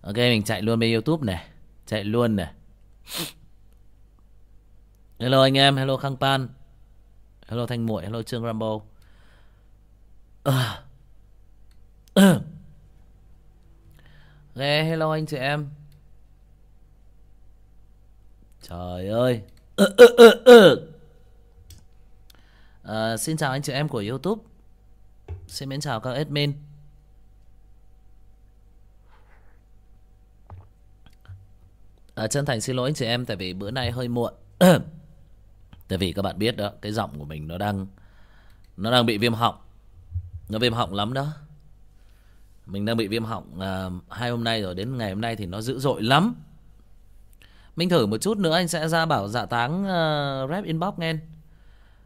ok mình chạy luôn bên youtube này. Chạy luôn này. Hello anh em hello khang pan. Hello thanh muội hello trương rambo. À. Hello anh chị em. Trời ơi. À, Xin chào anh chị em của Youtube. Xin mến chào các admin. À, Chân thành xin lỗi anh chị em Tại vì bữa nay hơi muộn. Tại vì các bạn biết đó Cái giọng của mình nó đang Nó đang bị viêm họng. Nó viêm họng lắm đó. Mình đang bị viêm họng à, Hai hôm nay rồi đến ngày hôm nay thì nó dữ dội lắm. Mình thử một chút nữa anh sẽ ra bảo dạ táng à, uh, rap inbox nghe.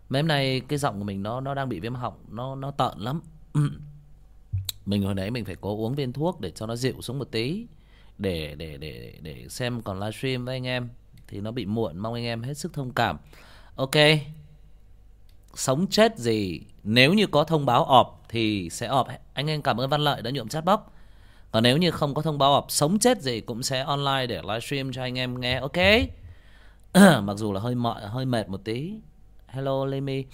Mấy hôm nay cái giọng của mình nó nó đang bị viêm họng Nó nó tợn lắm. Mình hồi nãy mình phải cố uống viên thuốc để cho nó dịu xuống một tí để để để để xem còn livestream với anh em. Thì nó bị muộn, mong anh em hết sức thông cảm. Ok. Sống chết gì, nếu như có thông báo ọp thì sẽ ọp. Anh em cảm ơn văn lợi đã nhuộm chat box. Còn nếu như không có thông báo ọp, sống chết gì cũng sẽ online để livestream cho anh em nghe, ok? Mặc dù là hơi mỏi, hơi mệt một tí. Hello, Lemi.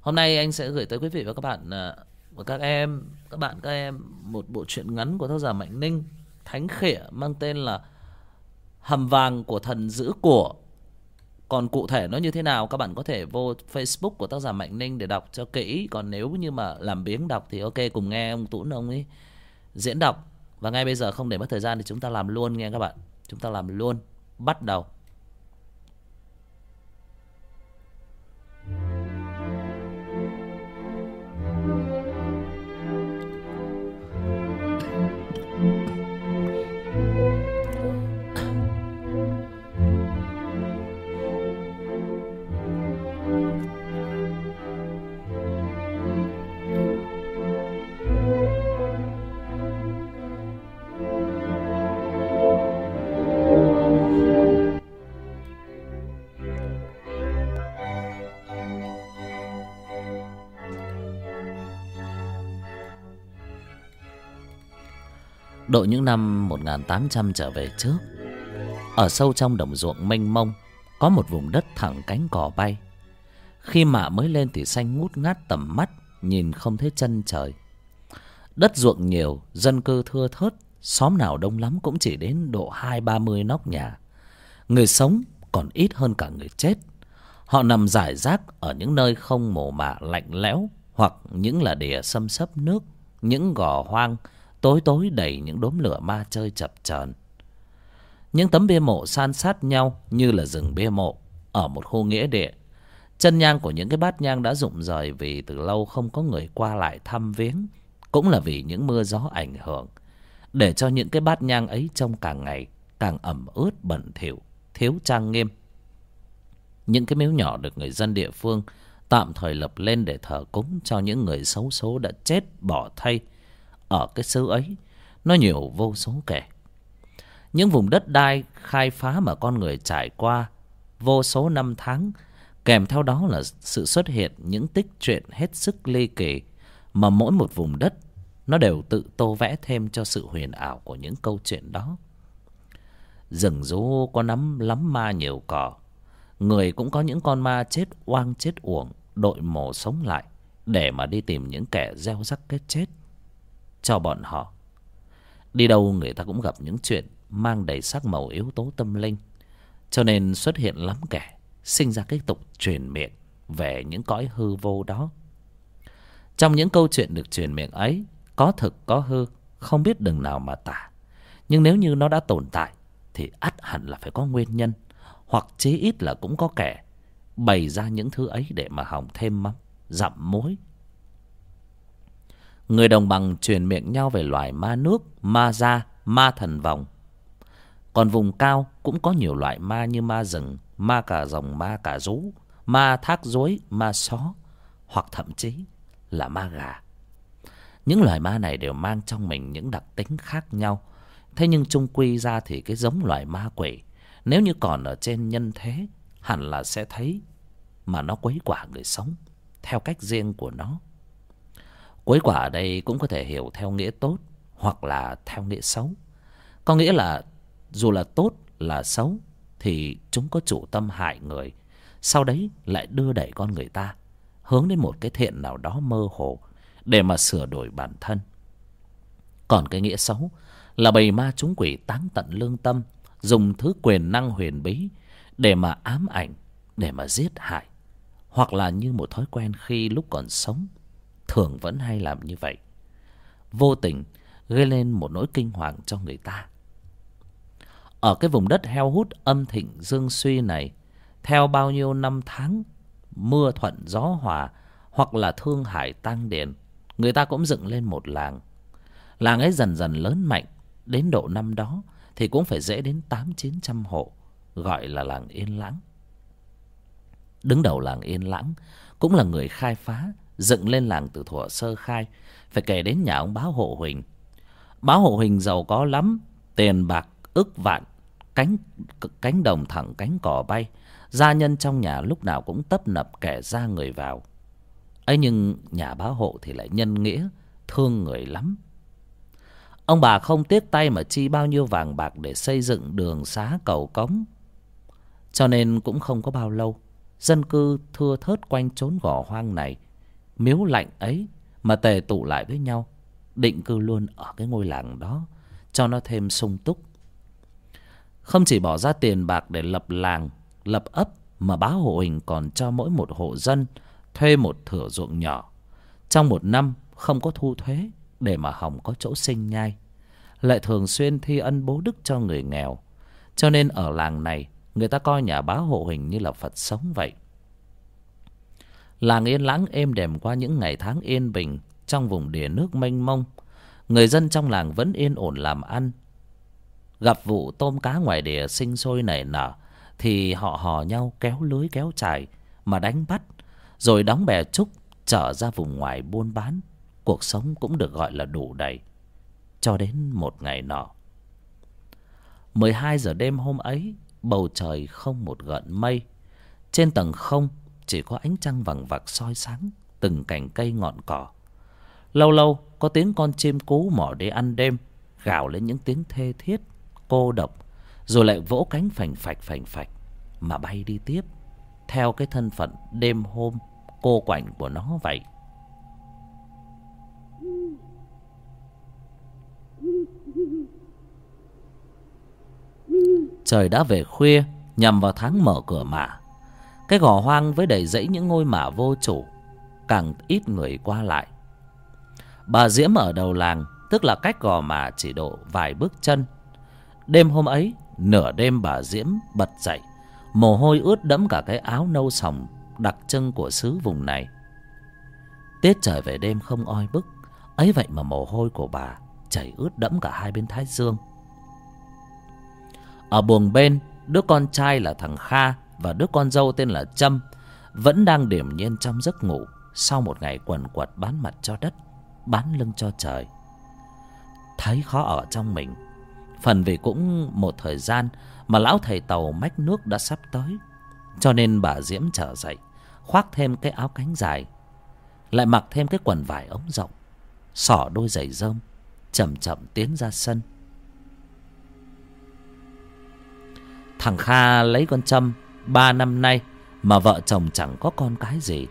Hôm nay anh sẽ gửi tới quý vị và các bạn à, và các em, các bạn, các em một bộ truyện ngắn của tác giả mạnh ninh thánh khỉa mang tên là hầm vàng của thần giữ của. Còn cụ thể nó như thế nào, các bạn có thể vô facebook của tác giả mạnh ninh để đọc cho kỹ. Còn nếu như mà làm biếng đọc thì ok, cùng nghe ông tún ông ấy diễn đọc. Và ngay bây giờ không để mất thời gian thì chúng ta làm luôn, nghe các bạn. Chúng ta làm luôn, bắt đầu. Độ những năm 1800 trở về trước Ở sâu trong đồng ruộng mênh mông Có một vùng đất thẳng cánh cỏ bay. Khi mạ mới lên thì xanh ngút ngát tầm mắt Nhìn không thấy chân trời. Đất ruộng nhiều, dân cư thưa thớt Xóm nào đông lắm cũng chỉ đến độ hai ba mươi nóc nhà. Người sống còn ít hơn cả người chết. Họ nằm rải rác ở những nơi không mồ mả lạnh lẽo Hoặc những là đìa xâm xấp nước Những gò hoang tối tối đầy những đốm lửa ma chơi chập chờn. Những tấm bia mộ san sát nhau như là rừng bia mộ ở một khu nghĩa địa. Chân nhang của những cái bát nhang đã rụng rời vì từ lâu không có người qua lại thăm viếng, cũng là vì những mưa gió ảnh hưởng. Để cho những cái bát nhang ấy trông càng ngày càng ẩm ướt bẩn thỉu, thiếu trang nghiêm. Những cái miếu nhỏ được người dân địa phương tạm thời lập lên để thờ cúng cho những người xấu số đã chết bỏ thay ở cái xứ ấy. Nó nhiều vô số kể. Những vùng đất đai khai phá mà con người trải qua vô số năm tháng, kèm theo đó là sự xuất hiện những tích truyện hết sức ly kỳ mà mỗi một vùng đất nó đều tự tô vẽ thêm cho sự huyền ảo của những câu chuyện đó. Rừng rú có nắm lắm ma nhiều cỏ. Người cũng có những con ma chết oang chết uổng, đội mổ sống lại để mà đi tìm những kẻ gieo rắc cái chết cho bọn họ. Đi đâu người ta cũng gặp những chuyện mang đầy sắc màu yếu tố tâm linh, cho nên xuất hiện lắm kẻ, sinh ra cái tục truyền miệng về những cõi hư vô đó. Trong những câu chuyện được truyền miệng ấy, có thực, có hư, không biết đừng nào mà tả. Nhưng nếu như nó đã tồn tại, thì ắt hẳn là phải có nguyên nhân, hoặc chí ít là cũng có kẻ bày ra những thứ ấy để mà hỏng thêm mắm, dặm muối người đồng bằng truyền miệng nhau về loài ma nước ma da ma thần vòng còn vùng cao cũng có nhiều loại ma như ma rừng ma cà rồng ma cà rú ma thác rối, ma só hoặc thậm chí là ma gà. Những loài ma này đều mang trong mình những đặc tính khác nhau. Thế nhưng chung quy ra thì cái giống loài ma quỷ nếu như còn ở trên nhân thế hẳn là sẽ thấy mà nó quấy quả người sống theo cách riêng của nó quấy quả ở đây cũng có thể hiểu theo nghĩa tốt hoặc là theo nghĩa xấu. Có nghĩa là dù là tốt là xấu thì chúng có chủ tâm hại người, sau đấy lại đưa đẩy con người ta, hướng đến một cái thiện nào đó mơ hồ để mà sửa đổi bản thân. Còn cái nghĩa xấu là bầy ma chúng quỷ táng tận lương tâm, dùng thứ quyền năng huyền bí để mà ám ảnh, để mà giết hại, hoặc là như một thói quen khi lúc còn sống thường vẫn hay làm như vậy. Vô tình, gây lên một nỗi kinh hoàng cho người ta. Ở cái vùng đất heo hút âm thịnh dương suy này, theo bao nhiêu năm tháng, mưa thuận gió hòa hoặc là thương hải tăng điền, người ta cũng dựng lên một làng. Làng ấy dần dần lớn mạnh, đến độ năm đó thì cũng phải dễ đến tám chín trăm hộ, gọi là làng yên lãng. Đứng đầu làng yên lãng cũng là người khai phá dựng lên làng từ thuở sơ khai. Phải kể đến nhà ông báo hộ huỳnh. Báo hộ huỳnh giàu có lắm, tiền bạc, ức vạn, cánh cánh đồng thẳng cánh cỏ bay. Gia nhân trong nhà lúc nào cũng tấp nập kẻ ra người vào. Ấy nhưng nhà bá hộ thì lại nhân nghĩa, thương người lắm. Ông bà không tiếc tay mà chi bao nhiêu vàng bạc để xây dựng đường xá cầu cống. Cho nên cũng không có bao lâu, dân cư thưa thớt quanh trốn gò hoang này miếu lạnh ấy mà tề tụ lại với nhau, định cư luôn ở cái ngôi làng đó, cho nó thêm sung túc. Không chỉ bỏ ra tiền bạc để lập làng, lập ấp, mà bá hộ huỳnh còn cho mỗi một hộ dân thuê một thửa ruộng nhỏ. Trong một năm không có thu thuế để mà hòng có chỗ sinh nhai. Lại thường xuyên thi ân bố đức cho người nghèo. Cho nên ở làng này, người ta coi nhà bá hộ huỳnh như là phật sống vậy làng yên lãng êm đềm qua những ngày tháng yên bình trong vùng đìa nước mênh mông. Người dân trong làng vẫn yên ổn làm ăn. Gặp vụ tôm cá ngoài đìa sinh sôi nảy nở, thì họ hò nhau kéo lưới kéo chài mà đánh bắt, rồi đóng bè trúc trở ra vùng ngoài buôn bán. Cuộc sống cũng được gọi là đủ đầy. Cho đến một ngày nọ, mười hai giờ đêm hôm ấy, bầu trời không một gợn mây. Trên tầng không chỉ có ánh trăng vằng vặc soi sáng từng cành cây ngọn cỏ lâu lâu, có tiếng con chim cú mỏ đi ăn đêm, gào lên những tiếng thê thiết, cô độc, rồi lại vỗ cánh phành phạch phành phạch, mà bay đi tiếp, theo cái thân phận đêm hôm cô quạnh của nó vậy trời đã về khuya, nhằm vào tháng mở cửa mà cái gò hoang với đầy dãy những ngôi mả vô chủ, càng ít người qua lại. Bà diễm ở đầu làng, tức là cách gò mả chỉ độ vài bước chân. Đêm hôm ấy, nửa đêm bà diễm bật dậy, mồ hôi ướt đẫm cả cái áo nâu sòng đặc trưng của xứ vùng này. Tiết trời về đêm không oi bức, ấy vậy mà mồ hôi của bà chảy ướt đẫm cả hai bên thái dương. Ở buồng bên, đứa con trai là thằng kha và đứa con dâu tên là trâm vẫn đang điềm nhiên trong giấc ngủ sau một ngày quần quật bán mặt cho đất, bán lưng cho trời. Thấy khó ở trong mình, phần vì cũng một thời gian mà lão thầy tàu mách nước đã sắp tới, cho nên bà diễm trở dậy, khoác thêm cái áo cánh dài, lại mặc thêm cái quần vải ống rộng, xỏ đôi giày rơm, chậm chậm tiến ra sân. Thằng kha lấy con trâm ba năm nay mà vợ chồng chẳng có con cái gì.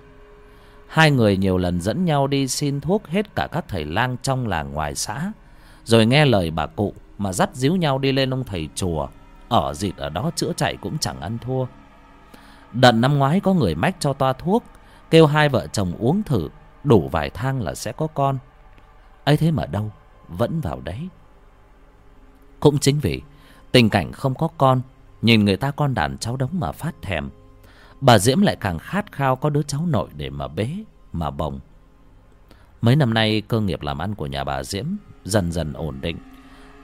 Hai người nhiều lần dẫn nhau đi xin thuốc hết cả các thầy lang trong làng ngoài xã. Rồi nghe lời bà cụ mà dắt díu nhau đi lên ông thầy chùa. Ở dịt ở đó chữa chạy cũng chẳng ăn thua. Đợt năm ngoái có người mách cho toa thuốc, kêu hai vợ chồng uống thử, đủ vài thang là sẽ có con. Ấy thế mà đâu, vẫn vào đấy. Cũng chính vì tình cảnh không có con nhìn người ta con đàn cháu đống mà phát thèm. Bà diễm lại càng khát khao có đứa cháu nội để mà bế, mà bồng. Mấy năm nay, cơ nghiệp làm ăn của nhà bà diễm dần dần ổn định.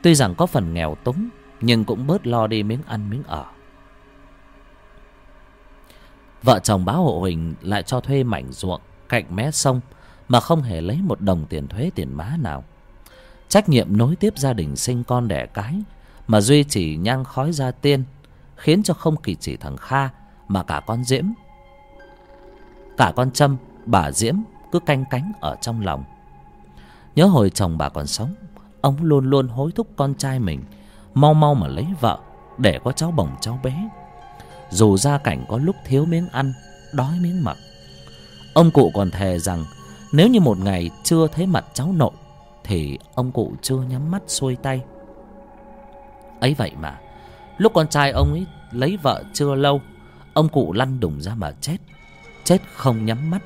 Tuy rằng có phần nghèo túng, nhưng cũng bớt lo đi miếng ăn, miếng ở. Vợ chồng báo hộ huỳnh lại cho thuê mảnh ruộng cạnh mé sông mà không hề lấy một đồng tiền thuế, tiền má nào. Trách nhiệm nối tiếp gia đình sinh con đẻ cái mà duy trì nhang khói gia tiên khiến cho không kỳ chỉ thằng kha mà cả con diễm. Cả con trâm, bà diễm cứ canh cánh ở trong lòng. Nhớ hồi chồng bà còn sống, ông luôn luôn hối thúc con trai mình mau mau mà lấy vợ để có cháu bồng cháu bé. Dù gia cảnh có lúc thiếu miếng ăn, đói miếng mặc, ông cụ còn thề rằng nếu như một ngày chưa thấy mặt cháu nội thì ông cụ chưa nhắm mắt xuôi tay. Ấy vậy mà lúc con trai ông ấy lấy vợ chưa lâu, ông cụ lăn đùng ra mà chết. Chết không nhắm mắt.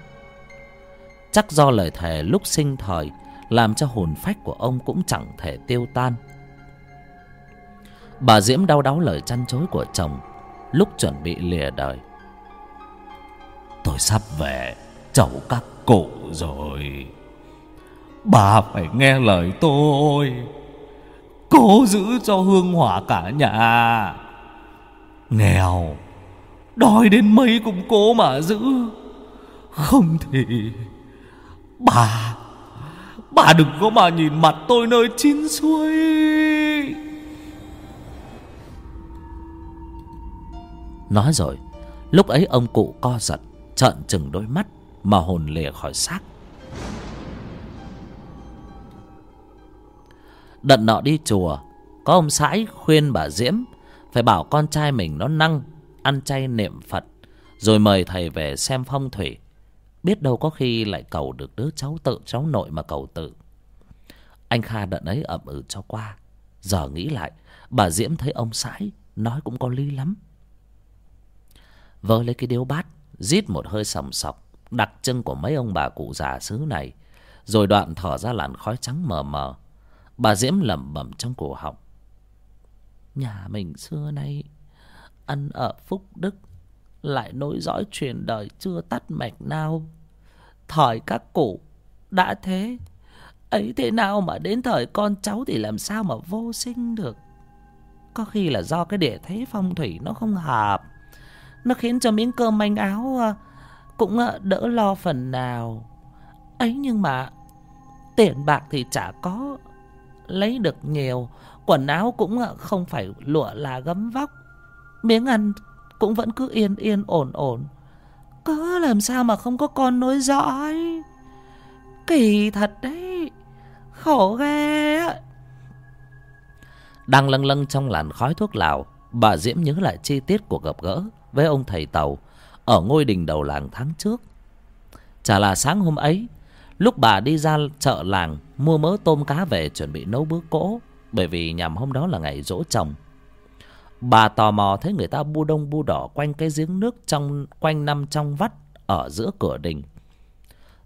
Chắc do lời thề lúc sinh thời làm cho hồn phách của ông cũng chẳng thể tiêu tan. Bà diễm đau đáu lời chăn chối của chồng lúc chuẩn bị lìa đời. Tôi sắp về, chầu các cụ rồi. Bà phải nghe lời tôi cố giữ cho hương hỏa cả nhà. Nghèo, đói đến mấy cũng cố mà giữ. Không thì bà bà đừng có mà nhìn mặt tôi nơi chín suối nói rồi, lúc ấy ông cụ co giật, trợn trừng đôi mắt mà hồn lìa khỏi xác. Đợt nọ đi chùa, có ông sãi khuyên bà diễm phải bảo con trai mình nó năng ăn chay niệm phật, rồi mời thầy về xem phong thủy. Biết đâu có khi lại cầu được đứa cháu tự, cháu nội mà cầu tự. Anh kha đợt ấy ậm ừ cho qua. Giờ nghĩ lại, bà diễm thấy ông sãi, nói cũng có lý lắm. Vơ lấy cái điếu bát, rít một hơi sòng sọc, đặc trưng của mấy ông bà cụ già xứ này, rồi đoạn thở ra làn khói trắng mờ mờ bà diễm lẩm bẩm trong cổ họng. Nhà mình xưa nay ăn ở phúc đức, lại nối dõi truyền đời chưa tắt mạch nào. Thời các cụ đã thế, ấy thế nào mà đến thời con cháu thì làm sao mà vô sinh được? Có khi là do cái địa thế phong thủy nó không hợp, nó khiến cho miếng cơm manh áo à, cũng à, đỡ lo phần nào. Ấy nhưng mà tiền bạc thì chả có lấy được nhiều, quần áo cũng ờ, không phải lụa là gấm vóc. Miếng ăn cũng vẫn cứ yên yên, ổn ổn. Có làm sao mà không có con nối dõi? Kỳ thật đấy, khổ ghê đang lâng lâng trong làn khói thuốc lào, bà diễm nhớ lại chi tiết cuộc gặp gỡ với ông thầy tàu ở ngôi đình đầu làng tháng trước. Chả là sáng hôm ấy, lúc bà đi ra chợ làng mua mớ tôm cá về chuẩn bị nấu bữa cỗ, bởi vì nhằm hôm đó là ngày dỗ chồng. Bà tò mò thấy người ta bu đông bu đỏ quanh cái giếng nước trong, quanh năm trong vắt ở giữa cửa đình.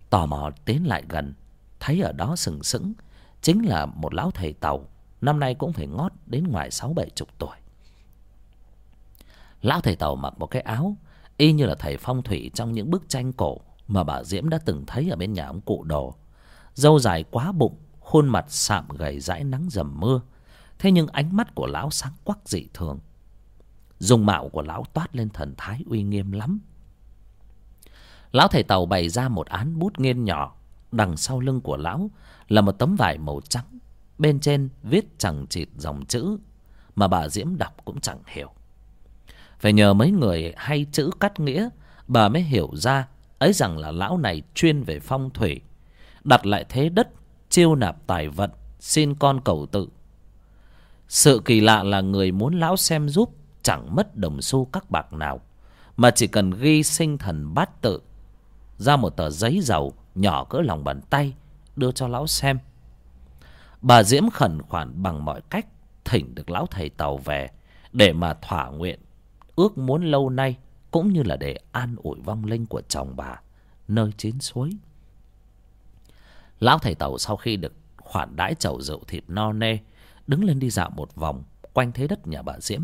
Tò mò tiến lại gần, thấy ở đó sừng sững, chính là một lão thầy tàu, năm nay cũng phải ngót đến ngoài sáu bảy chục tuổi. Lão thầy tàu mặc một cái áo, y như là thầy phong thủy trong những bức tranh cổ mà bà diễm đã từng thấy ở bên nhà ông cụ đồ dâu dài quá bụng, khuôn mặt sạm gầy dãi nắng dầm mưa. Thế nhưng ánh mắt của lão sáng quắc dị thường. Dung mạo của lão toát lên thần thái uy nghiêm lắm. Lão thầy tàu bày ra một án bút nghiên nhỏ. Đằng sau lưng của lão là một tấm vải màu trắng. Bên trên viết chẳng chịt dòng chữ, mà bà diễm đọc cũng chẳng hiểu. Phải nhờ mấy người hay chữ cắt nghĩa, bà mới hiểu ra ấy rằng là lão này chuyên về phong thủy đặt lại thế đất, chiêu nạp tài vận, xin con cầu tự. Sự kỳ lạ là người muốn lão xem giúp chẳng mất đồng xu các bạc nào, mà chỉ cần ghi sinh thần bát tự, ra một tờ giấy dầu nhỏ cỡ lòng bàn tay, đưa cho lão xem. Bà diễm khẩn khoản bằng mọi cách thỉnh được lão thầy tàu về để mà thỏa nguyện, ước muốn lâu nay cũng như là để an ủi vong linh của chồng bà nơi chín suối lão thầy tàu sau khi được khoản đãi chầu rượu thịt no nê đứng lên đi dạo một vòng quanh thế đất nhà bà diễm.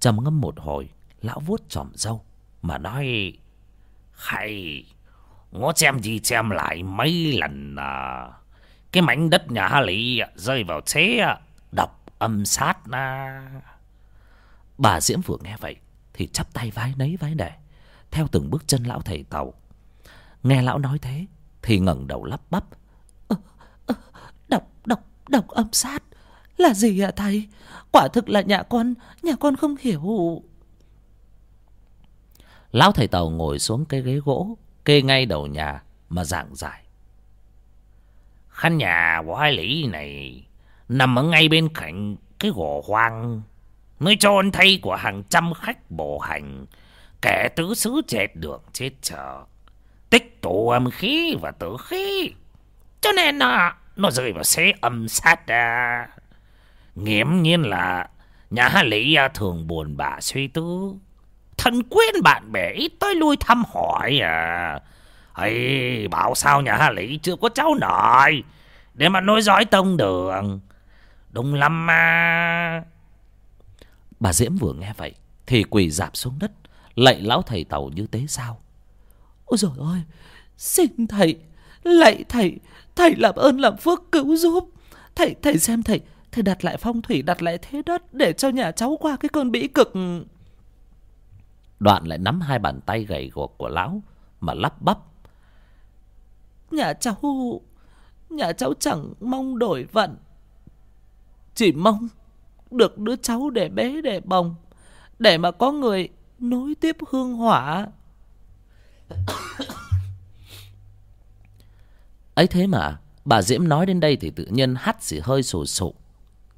Trầm ngâm một hồi lão vuốt chòm râu mà nói hay ngó xem gì xem lại mấy lần à, cái mảnh đất nhà hà lý à, rơi vào thế à, độc âm sát na. Bà diễm vừa nghe vậy thì chắp tay vái nấy vái nể theo từng bước chân lão thầy tàu nghe lão nói thế thì ngẩng đầu lắp bắp. Đọc đọc đọc âm sát. Là gì ạ thầy? Quả thực là nhà con nhà con không hiểu. Lão thầy tàu ngồi xuống cái ghế gỗ, kê ngay đầu nhà mà giảng giải. Khán nhà của hai lý này nằm ở ngay bên cạnh cái gò hoang nơi chôn thay của hàng trăm khách bộ hành, kẻ tứ xứ chết đường chết chợ tụ âm khí và tử khí. Cho nên nó, nó rơi vào xế âm sát À. nghiễm nhiên là nhà lý à, thường buồn bã suy tư. Thân quên bạn bè ít tới lui thăm hỏi à. Ấy bảo sao nhà lý chưa có cháu nội? Để mà nối dõi tông đường. Đúng lắm mà bà diễm vừa nghe vậy thì quỳ dạp xuống đất lạy lão thầy tàu như tế sao? Ôi trời ơi xin thầy lạy thầy thầy làm ơn làm phước cứu giúp. Thầy thầy xem thầy thầy đặt lại phong thủy đặt lại thế đất để cho nhà cháu qua cái cơn bĩ cực. Đoạn lại nắm hai bàn tay gầy guộc của lão mà lắp bắp. Nhà cháu nhà cháu chẳng mong đổi vận chỉ mong được đứa cháu để bế để bồng để mà có người nối tiếp hương hỏa ấy thế mà bà diễm nói đến đây thì tự nhiên hắt xì hơi sù sụ.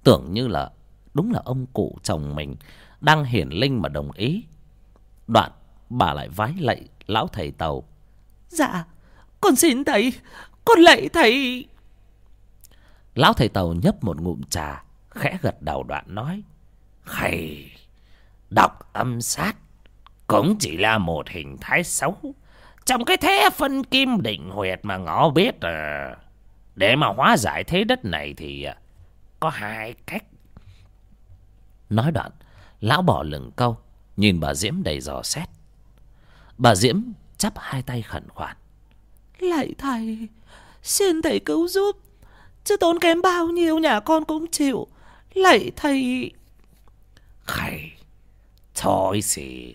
Tưởng như là đúng là ông cụ chồng mình đang hiển linh mà đồng ý. Đoạn bà lại vái lạy lão thầy tàu. Dạ con xin thầy con lạy thầy. Lão thầy tàu nhấp một ngụm trà khẽ gật đầu đoạn nói hay đọc âm sát cũng chỉ là một hình thái xấu trong cái thế phân kim định huyệt mà ngõ biết à để mà hóa giải thế đất này thì à, có hai cách. Nói đoạn lão bỏ lửng câu nhìn bà diễm đầy dò xét. Bà diễm chắp hai tay khẩn khoản. Lạy thầy xin thầy cứu giúp. Chứ tốn kém bao nhiêu nhà con cũng chịu. Lạy thầy. Khầy thôi xì.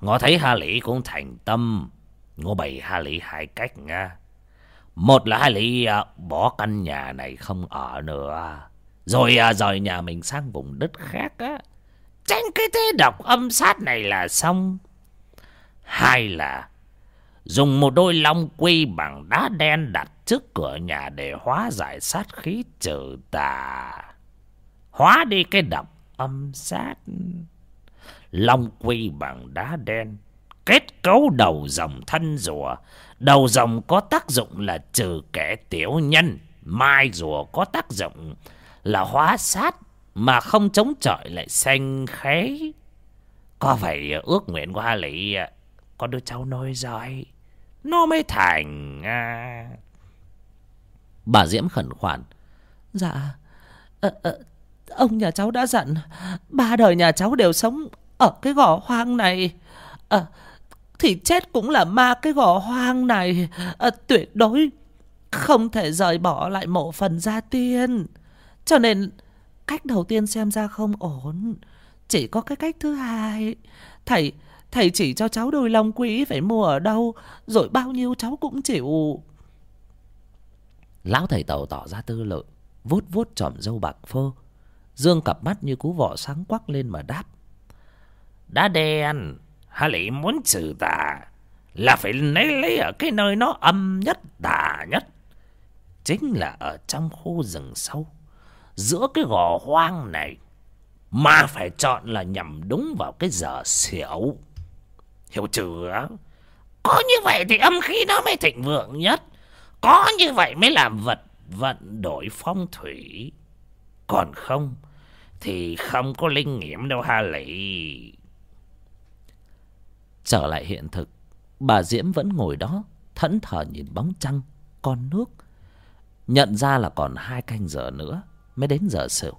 Ngõ thấy ha lý cũng thành tâm Ngô Bảy Hà lý hai cách nha. Một là Hà lý à, bỏ căn nhà này không ở nữa. Rồi à, rời nhà mình sang vùng đất khác á. Tránh cái thế độc âm sát này là xong. Hai là dùng một đôi long quy bằng đá đen đặt trước cửa nhà để hóa giải sát khí trừ tà. Hóa đi cái độc âm sát. Long quy bằng đá đen kết cấu đầu dòng thân rùa. Đầu dòng có tác dụng là trừ kẻ tiểu nhân mai rùa có tác dụng là hóa sát mà không chống chọi lại xanh khế. Có vậy ước nguyện của hà Lý có đứa cháu nói rồi nó mới thành à. bà diễm khẩn khoản. Dạ à, à, ông nhà cháu đã dặn ba đời nhà cháu đều sống ở cái gò hoang này. À, thì chết cũng là ma cái gò hoang này. À, tuyệt đối không thể rời bỏ lại mộ phần gia tiên. Cho nên cách đầu tiên xem ra không ổn. Chỉ có cái cách thứ hai. Thầy thầy chỉ cho cháu đôi long quý phải mua ở đâu rồi bao nhiêu cháu cũng chịu. Lão thầy tàu tỏ ra tư lợi vuốt vuốt tròm râu bạc phơ. Dương cặp mắt như cú vọ sáng quắc lên mà đáp. Đã đen hà lị, muốn trừ tà là phải lấy lấy ở cái nơi nó âm nhất, tà nhất. Chính là ở trong khu rừng sâu, giữa cái gò hoang này, mà phải chọn là nhằm đúng vào cái giờ xỉu. Hiểu chưa? Có như vậy thì âm khí nó mới thịnh vượng nhất. Có như vậy mới làm vật, vận đổi phong thủy. Còn không thì không có linh nghiệm đâu ha lị trở lại hiện thực, bà diễm vẫn ngồi đó, thẫn thờ nhìn bóng trăng, con nước. Nhận ra là còn hai canh giờ nữa mới đến giờ sửu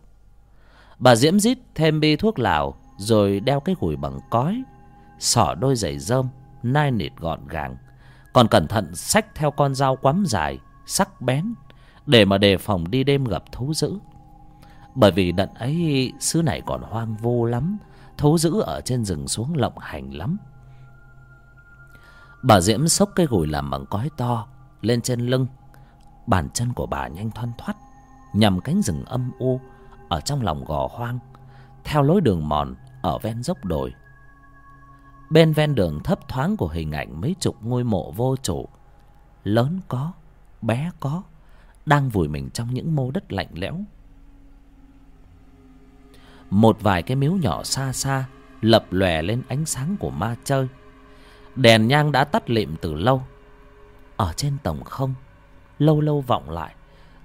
bà diễm rít thêm bi thuốc lào, rồi đeo cái gùi bằng cói, xỏ đôi giày rơm, nai nịt gọn gàng. Còn cẩn thận xách theo con dao quắm dài, sắc bén, để mà đề phòng đi đêm gặp thú dữ. Bởi vì đợt ấy, xứ này còn hoang vô lắm, thú dữ ở trên rừng xuống lộng hành lắm bà diễm xốc cây gùi làm bằng cói to lên trên lưng. Bàn chân của bà nhanh thoăn thoắt, nhằm cánh rừng âm u ở trong lòng gò hoang, theo lối đường mòn ở ven dốc đồi. Bên ven đường thấp thoáng của hình ảnh mấy chục ngôi mộ vô chủ lớn có, bé có, đang vùi mình trong những mô đất lạnh lẽo. Một vài cái miếu nhỏ xa xa lập lòe lên ánh sáng của ma chơi đèn nhang đã tắt lịm từ lâu. Ở trên tổng không, lâu lâu vọng lại,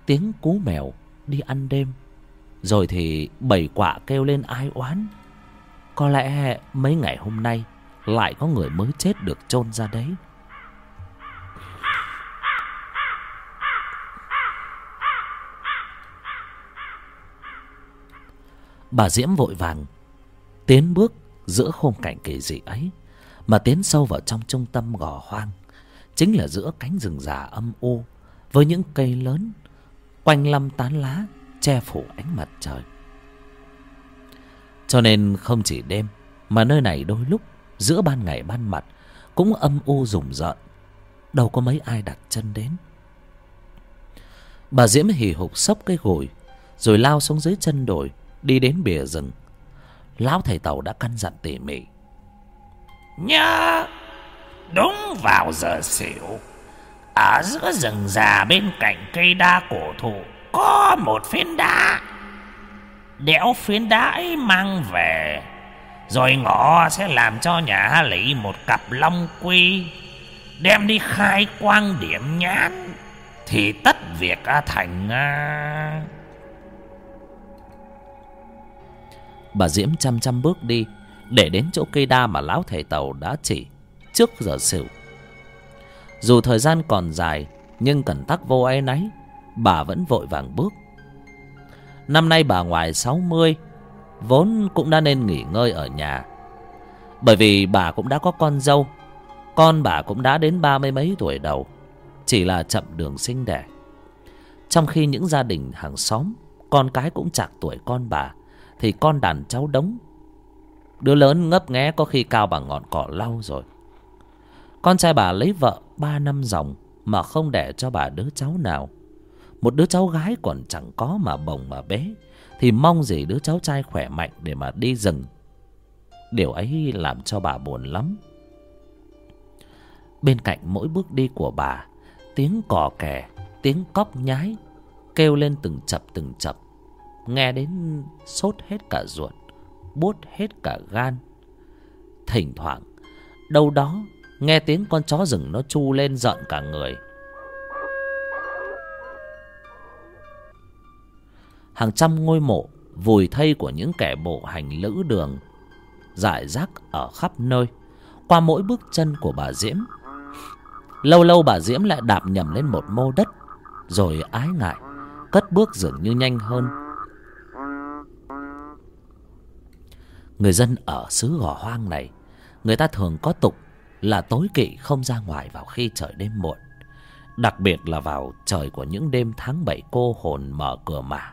tiếng cú mèo đi ăn đêm. Rồi thì bảy quạ kêu lên ai oán, có lẽ mấy ngày hôm nay lại có người mới chết được chôn ra đấy. Bà diễm vội vàng tiến bước giữa khung cảnh kỳ dị ấy mà tiến sâu vào trong trung tâm gò hoang. Chính là giữa cánh rừng già âm u, với những cây lớn, quanh lăm tán lá, che phủ ánh mặt trời. Cho nên không chỉ đêm, mà nơi này đôi lúc, giữa ban ngày ban mặt, cũng âm u rùng rợn. Đâu có mấy ai đặt chân đến. Bà diễm hì hục xốc cái gùi, rồi lao xuống dưới chân đồi, đi đến bìa rừng. Lão thầy tàu đã căn dặn tỉ mỉ nhớ đúng vào giờ xỉu. Ở giữa rừng già bên cạnh cây đa cổ thụ, có một phiến đá. Đẽo phiến đá ấy mang về, rồi ngọ sẽ làm cho nhà lý một cặp long quy, đem đi khai quang điểm nhãn, thì tất việc thành à. bà diễm chăm chăm bước đi để đến chỗ cây đa mà lão thầy tàu đã chỉ trước giờ xỉu. Dù thời gian còn dài, nhưng cẩn tắc vô áy náy, bà vẫn vội vàng bước. Năm nay bà ngoài sáu mươi, vốn cũng đã nên nghỉ ngơi ở nhà. Bởi vì bà cũng đã có con dâu, con bà cũng đã đến ba mươi mấy tuổi đầu, chỉ là chậm đường sinh đẻ. Trong khi những gia đình hàng xóm, con cái cũng chạc tuổi con bà, thì con đàn cháu đống đứa lớn ngấp nghé có khi cao bằng ngọn cỏ lau rồi. Con trai bà lấy vợ ba năm dòng mà không đẻ cho bà đứa cháu nào. Một đứa cháu gái còn chẳng có mà bồng mà bế, thì mong gì đứa cháu trai khỏe mạnh để mà đi rừng. Điều ấy làm cho bà buồn lắm. Bên cạnh mỗi bước đi của bà, tiếng cò kè, tiếng cóc nhái kêu lên từng chập từng chập. Nghe đến sốt hết cả ruột buốt hết cả gan. Thỉnh thoảng, đâu đó nghe tiếng con chó rừng nó chu lên giận cả người. Hàng trăm ngôi mộ vùi thây của những kẻ bộ hành lữ đường rải rác ở khắp nơi. Qua mỗi bước chân của bà diễm, lâu lâu bà diễm lại đạp nhầm lên một mô đất, rồi ái ngại, cất bước dường như nhanh hơn. Người dân ở xứ gò hoang này, người ta thường có tục là tối kỵ không ra ngoài vào khi trời đêm muộn, đặc biệt là vào trời của những đêm tháng bảy cô hồn mở cửa mà.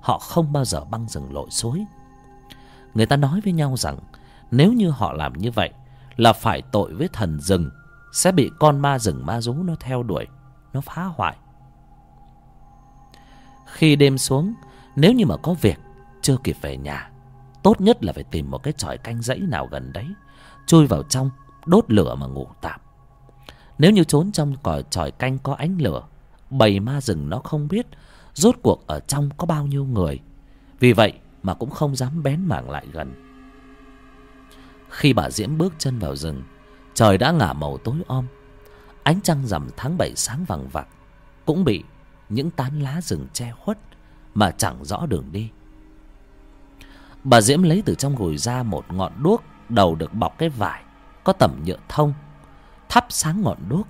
Họ không bao giờ băng rừng lội suối. Người ta nói với nhau rằng, nếu như họ làm như vậy là phải tội với thần rừng, sẽ bị con ma rừng ma rú nó theo đuổi, nó phá hoại. Khi đêm xuống, nếu như mà có việc, chưa kịp về nhà tốt nhất là phải tìm một cái chòi canh dãy nào gần đấy, chui vào trong, đốt lửa mà ngủ tạm. Nếu như trốn trong còi chòi canh có ánh lửa, bầy ma rừng nó không biết rốt cuộc ở trong có bao nhiêu người. Vì vậy mà cũng không dám bén mảng lại gần. Khi bà diễm bước chân vào rừng, trời đã ngả màu tối om. Ánh trăng rằm tháng bảy sáng vằng vặc cũng bị những tán lá rừng che khuất mà chẳng rõ đường đi bà diễm lấy từ trong gùi ra một ngọn đuốc, đầu được bọc cái vải, có tẩm nhựa thông, thắp sáng ngọn đuốc.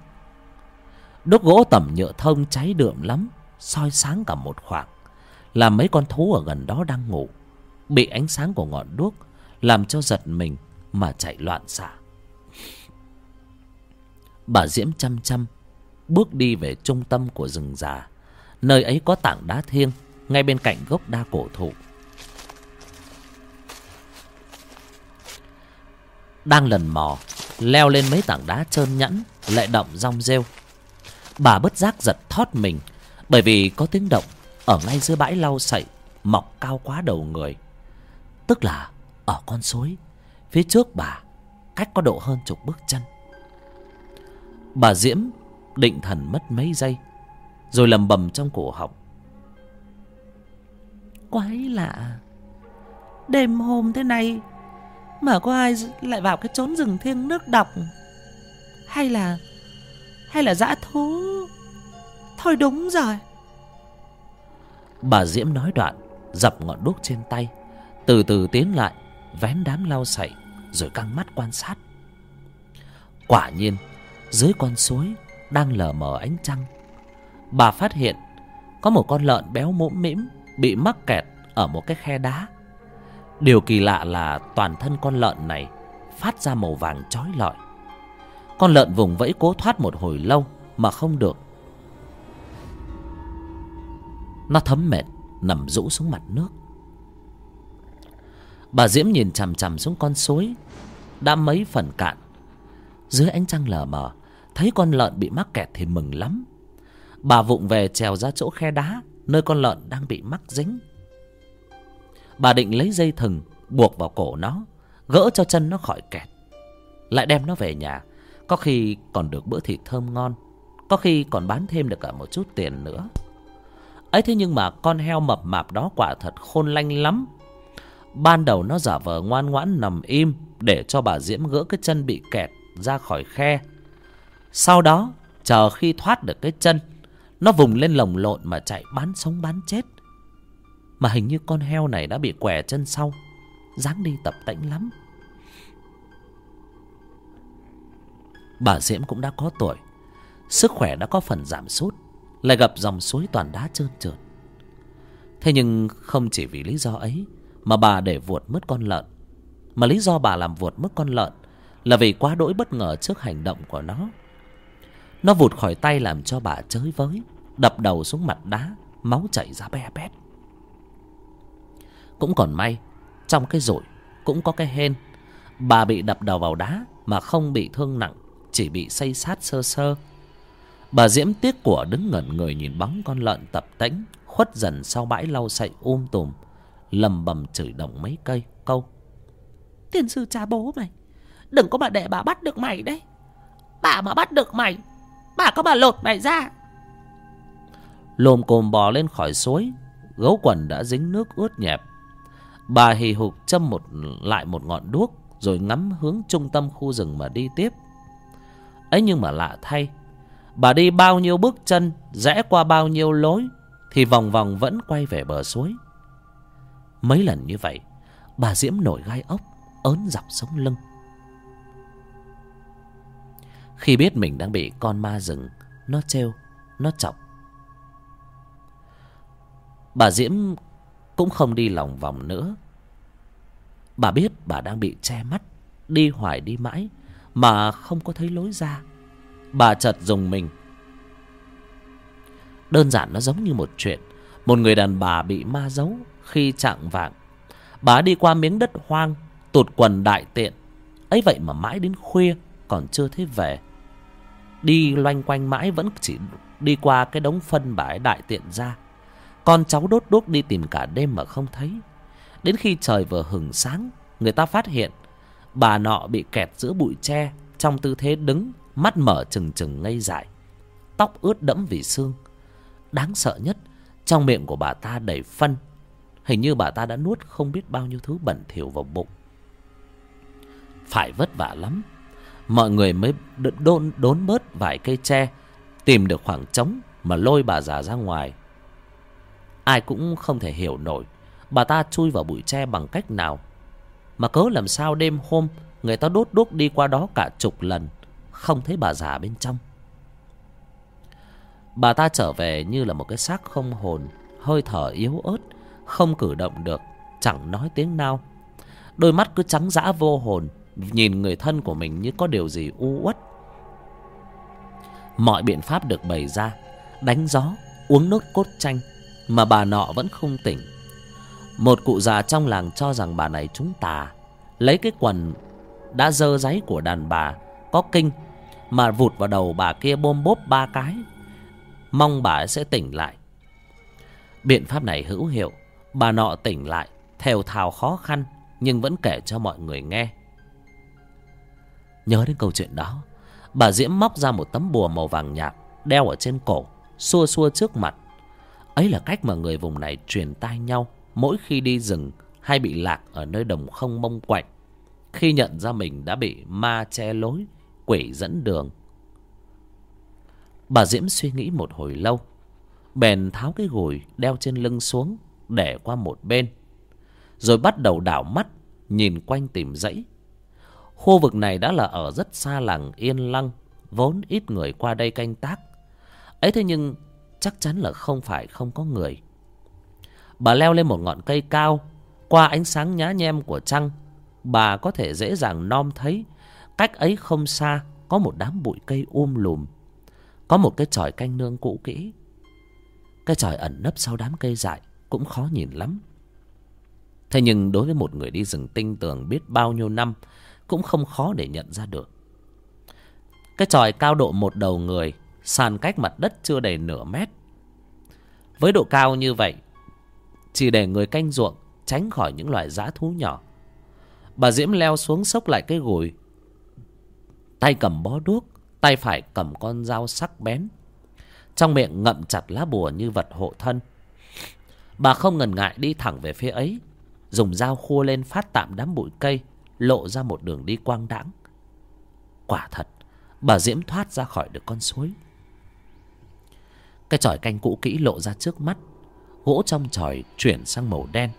Đuốc gỗ tẩm nhựa thông cháy đượm lắm, soi sáng cả một khoảng, làm mấy con thú ở gần đó đang ngủ. Bị ánh sáng của ngọn đuốc làm cho giật mình mà chạy loạn xạ. Bà diễm chăm chăm bước đi về trung tâm của rừng già. Nơi ấy có tảng đá thiêng, ngay bên cạnh gốc đa cổ thụ. Đang lần mò, leo lên mấy tảng đá trơn nhẵn, lại động rong rêu. Bà bất giác giật thót mình, bởi vì có tiếng động ở ngay giữa bãi lau sậy, mọc cao quá đầu người. Tức là ở con suối, phía trước bà cách có độ hơn chục bước chân. Bà diễm định thần mất mấy giây, rồi lầm bầm trong cổ họng. Quái lạ, Đêm hôm thế này mà có ai lại vào cái chốn rừng thiêng nước độc? Hay là Hay là dã thú? Thôi đúng rồi. Bà Diễm nói đoạn, Dập ngọn đuốc trên tay, Từ từ tiến lại, Vén đám lau sậy, Rồi căng mắt quan sát. Quả nhiên, Dưới con suối Đang lờ mờ ánh trăng, Bà phát hiện Có một con lợn béo mũm mĩm Bị mắc kẹt ở một cái khe đá. Điều kỳ lạ là toàn thân con lợn này Phát ra màu vàng chói lọi. Con lợn vùng vẫy cố thoát một hồi lâu Mà không được. Nó thấm mệt, Nằm rũ xuống mặt nước. Bà Diễm nhìn chằm chằm xuống con suối, Đã mấy phần cạn. Dưới ánh trăng lờ mờ, Thấy con lợn bị mắc kẹt thì mừng lắm. Bà vụng về trèo ra chỗ khe đá, Nơi con lợn đang bị mắc dính. Bà định lấy dây thừng, Buộc vào cổ nó, Gỡ cho chân nó khỏi kẹt. Lại đem nó về nhà. Có khi còn được bữa thịt thơm ngon. Có khi còn bán thêm được cả một chút tiền nữa. Ấy thế nhưng mà con heo mập mạp đó quả thật khôn lanh lắm. Ban đầu nó giả vờ ngoan ngoãn nằm im để cho bà diễm gỡ cái chân bị kẹt ra khỏi khe. Sau đó, chờ khi thoát được cái chân, nó vùng lên lồng lộn mà chạy bán sống bán chết mà hình như con heo này đã bị què chân sau. Dáng đi tập tễnh lắm. Bà diễm cũng đã có tuổi. Sức khỏe đã có phần giảm sút. Lại gặp dòng suối toàn đá trơn trượt. Thế nhưng không chỉ vì lý do ấy mà bà để vuột mất con lợn. Mà lý do bà làm vuột mất con lợn là vì quá đỗi bất ngờ trước hành động của nó. Nó vụt khỏi tay làm cho bà chới với, đập đầu xuống mặt đá, máu chảy ra be bét cũng còn may, trong cái rủi cũng có cái hên. Bà bị đập đầu vào đá mà không bị thương nặng, chỉ bị xây sát sơ sơ. Bà diễm tiếc của đứng ngẩn người nhìn bóng con lợn tập tễnh, khuất dần sau bãi lau sậy um tùm, lầm bầm chửi động mấy cây, câu, tiên sư cha bố mày, đừng có mà để bà bắt được mày đấy. Bà mà bắt được mày, bà có bà lột mày ra. Lồm cồm bò lên khỏi suối, gấu quần đã dính nước ướt nhẹp bà hì hục châm một, lại một ngọn đuốc, rồi ngắm hướng trung tâm khu rừng mà đi tiếp. Ấy nhưng mà lạ thay, bà đi bao nhiêu bước chân, rẽ qua bao nhiêu lối, thì vòng vòng vẫn quay về bờ suối. Mấy lần như vậy, bà diễm nổi gai ốc, ớn dọc sống lưng. Khi biết mình đang bị con ma rừng, nó trêu, nó chọc. Bà diễm cũng không đi lòng vòng nữa. Bà biết bà đang bị che mắt, đi hoài đi mãi, mà không có thấy lối ra. Bà chợt dùng mình. Đơn giản nó giống như một chuyện, một người đàn bà bị ma giấu khi trạng vạng. Bà đi qua miếng đất hoang, tụt quần đại tiện. Ấy vậy mà mãi đến khuya, còn chưa thấy về. Đi loanh quanh mãi vẫn chỉ đi qua cái đống phân bà ấy đại tiện ra con cháu đốt đốt đi tìm cả đêm mà không thấy. Đến khi trời vừa hừng sáng, người ta phát hiện bà nọ bị kẹt giữa bụi tre, trong tư thế đứng, mắt mở trừng trừng ngây dại, tóc ướt đẫm vì sương đáng sợ nhất, trong miệng của bà ta đầy phân. Hình như bà ta đã nuốt không biết bao nhiêu thứ bẩn thỉu vào bụng. Phải vất vả lắm, mọi người mới đốn đốn bớt vài cây tre, tìm được khoảng trống mà lôi bà già ra ngoài ai cũng không thể hiểu nổi. Bà ta chui vào bụi tre bằng cách nào? Mà cớ làm sao đêm hôm người ta đốt đuốc đi qua đó cả chục lần, không thấy bà già bên trong? Bà ta trở về như là một cái xác không hồn, hơi thở yếu ớt, không cử động được, chẳng nói tiếng nào. Đôi mắt cứ trắng dã vô hồn, nhìn người thân của mình như có điều gì u uất. Mọi biện pháp được bày ra, đánh gió, uống nước cốt chanh mà bà nọ vẫn không tỉnh. Một cụ già trong làng cho rằng bà này chúng tà, lấy cái quần đã dơ giấy của đàn bà, có kinh, mà vụt vào đầu bà kia bôm bốp ba cái. Mong bà sẽ tỉnh lại. Biện pháp này hữu hiệu, bà nọ tỉnh lại, thều thào khó khăn, nhưng vẫn kể cho mọi người nghe. Nhớ đến câu chuyện đó, bà diễm móc ra một tấm bùa màu vàng nhạt đeo ở trên cổ, xua xua trước mặt ấy là cách mà người vùng này truyền tai nhau mỗi khi đi rừng hay bị lạc ở nơi đồng không mông quạnh. Khi nhận ra mình đã bị ma che lối, quỷ dẫn đường. Bà diễm suy nghĩ một hồi lâu, bèn tháo cái gùi đeo trên lưng xuống để qua một bên, rồi bắt đầu đảo mắt nhìn quanh tìm dãy. Khu vực này đã là ở rất xa làng yên lăng, vốn ít người qua đây canh tác. Ấy thế nhưng chắc chắn là không phải không có người. Bà leo lên một ngọn cây cao, qua ánh sáng nhá nhem của trăng, bà có thể dễ dàng nom thấy cách ấy không xa có một đám bụi cây um lùm, có một cái chòi canh nương cũ kỹ. Cái chòi ẩn nấp sau đám cây dại cũng khó nhìn lắm. Thế nhưng đối với một người đi rừng tinh tường biết bao nhiêu năm cũng không khó để nhận ra được. Cái chòi cao độ một đầu người sàn cách mặt đất chưa đầy nửa mét. Với độ cao như vậy, chỉ để người canh ruộng tránh khỏi những loài dã thú nhỏ. Bà diễm leo xuống sốc lại cái gùi. Tay cầm bó đuốc, tay phải cầm con dao sắc bén. Trong miệng ngậm chặt lá bùa như vật hộ thân. Bà không ngần ngại đi thẳng về phía ấy, dùng dao khua lên phát tạm đám bụi cây, lộ ra một đường đi quang đãng. Quả thật, bà diễm thoát ra khỏi được con suối cái chòi canh cũ kỹ lộ ra trước mắt. Gỗ trong chòi chuyển sang màu đen.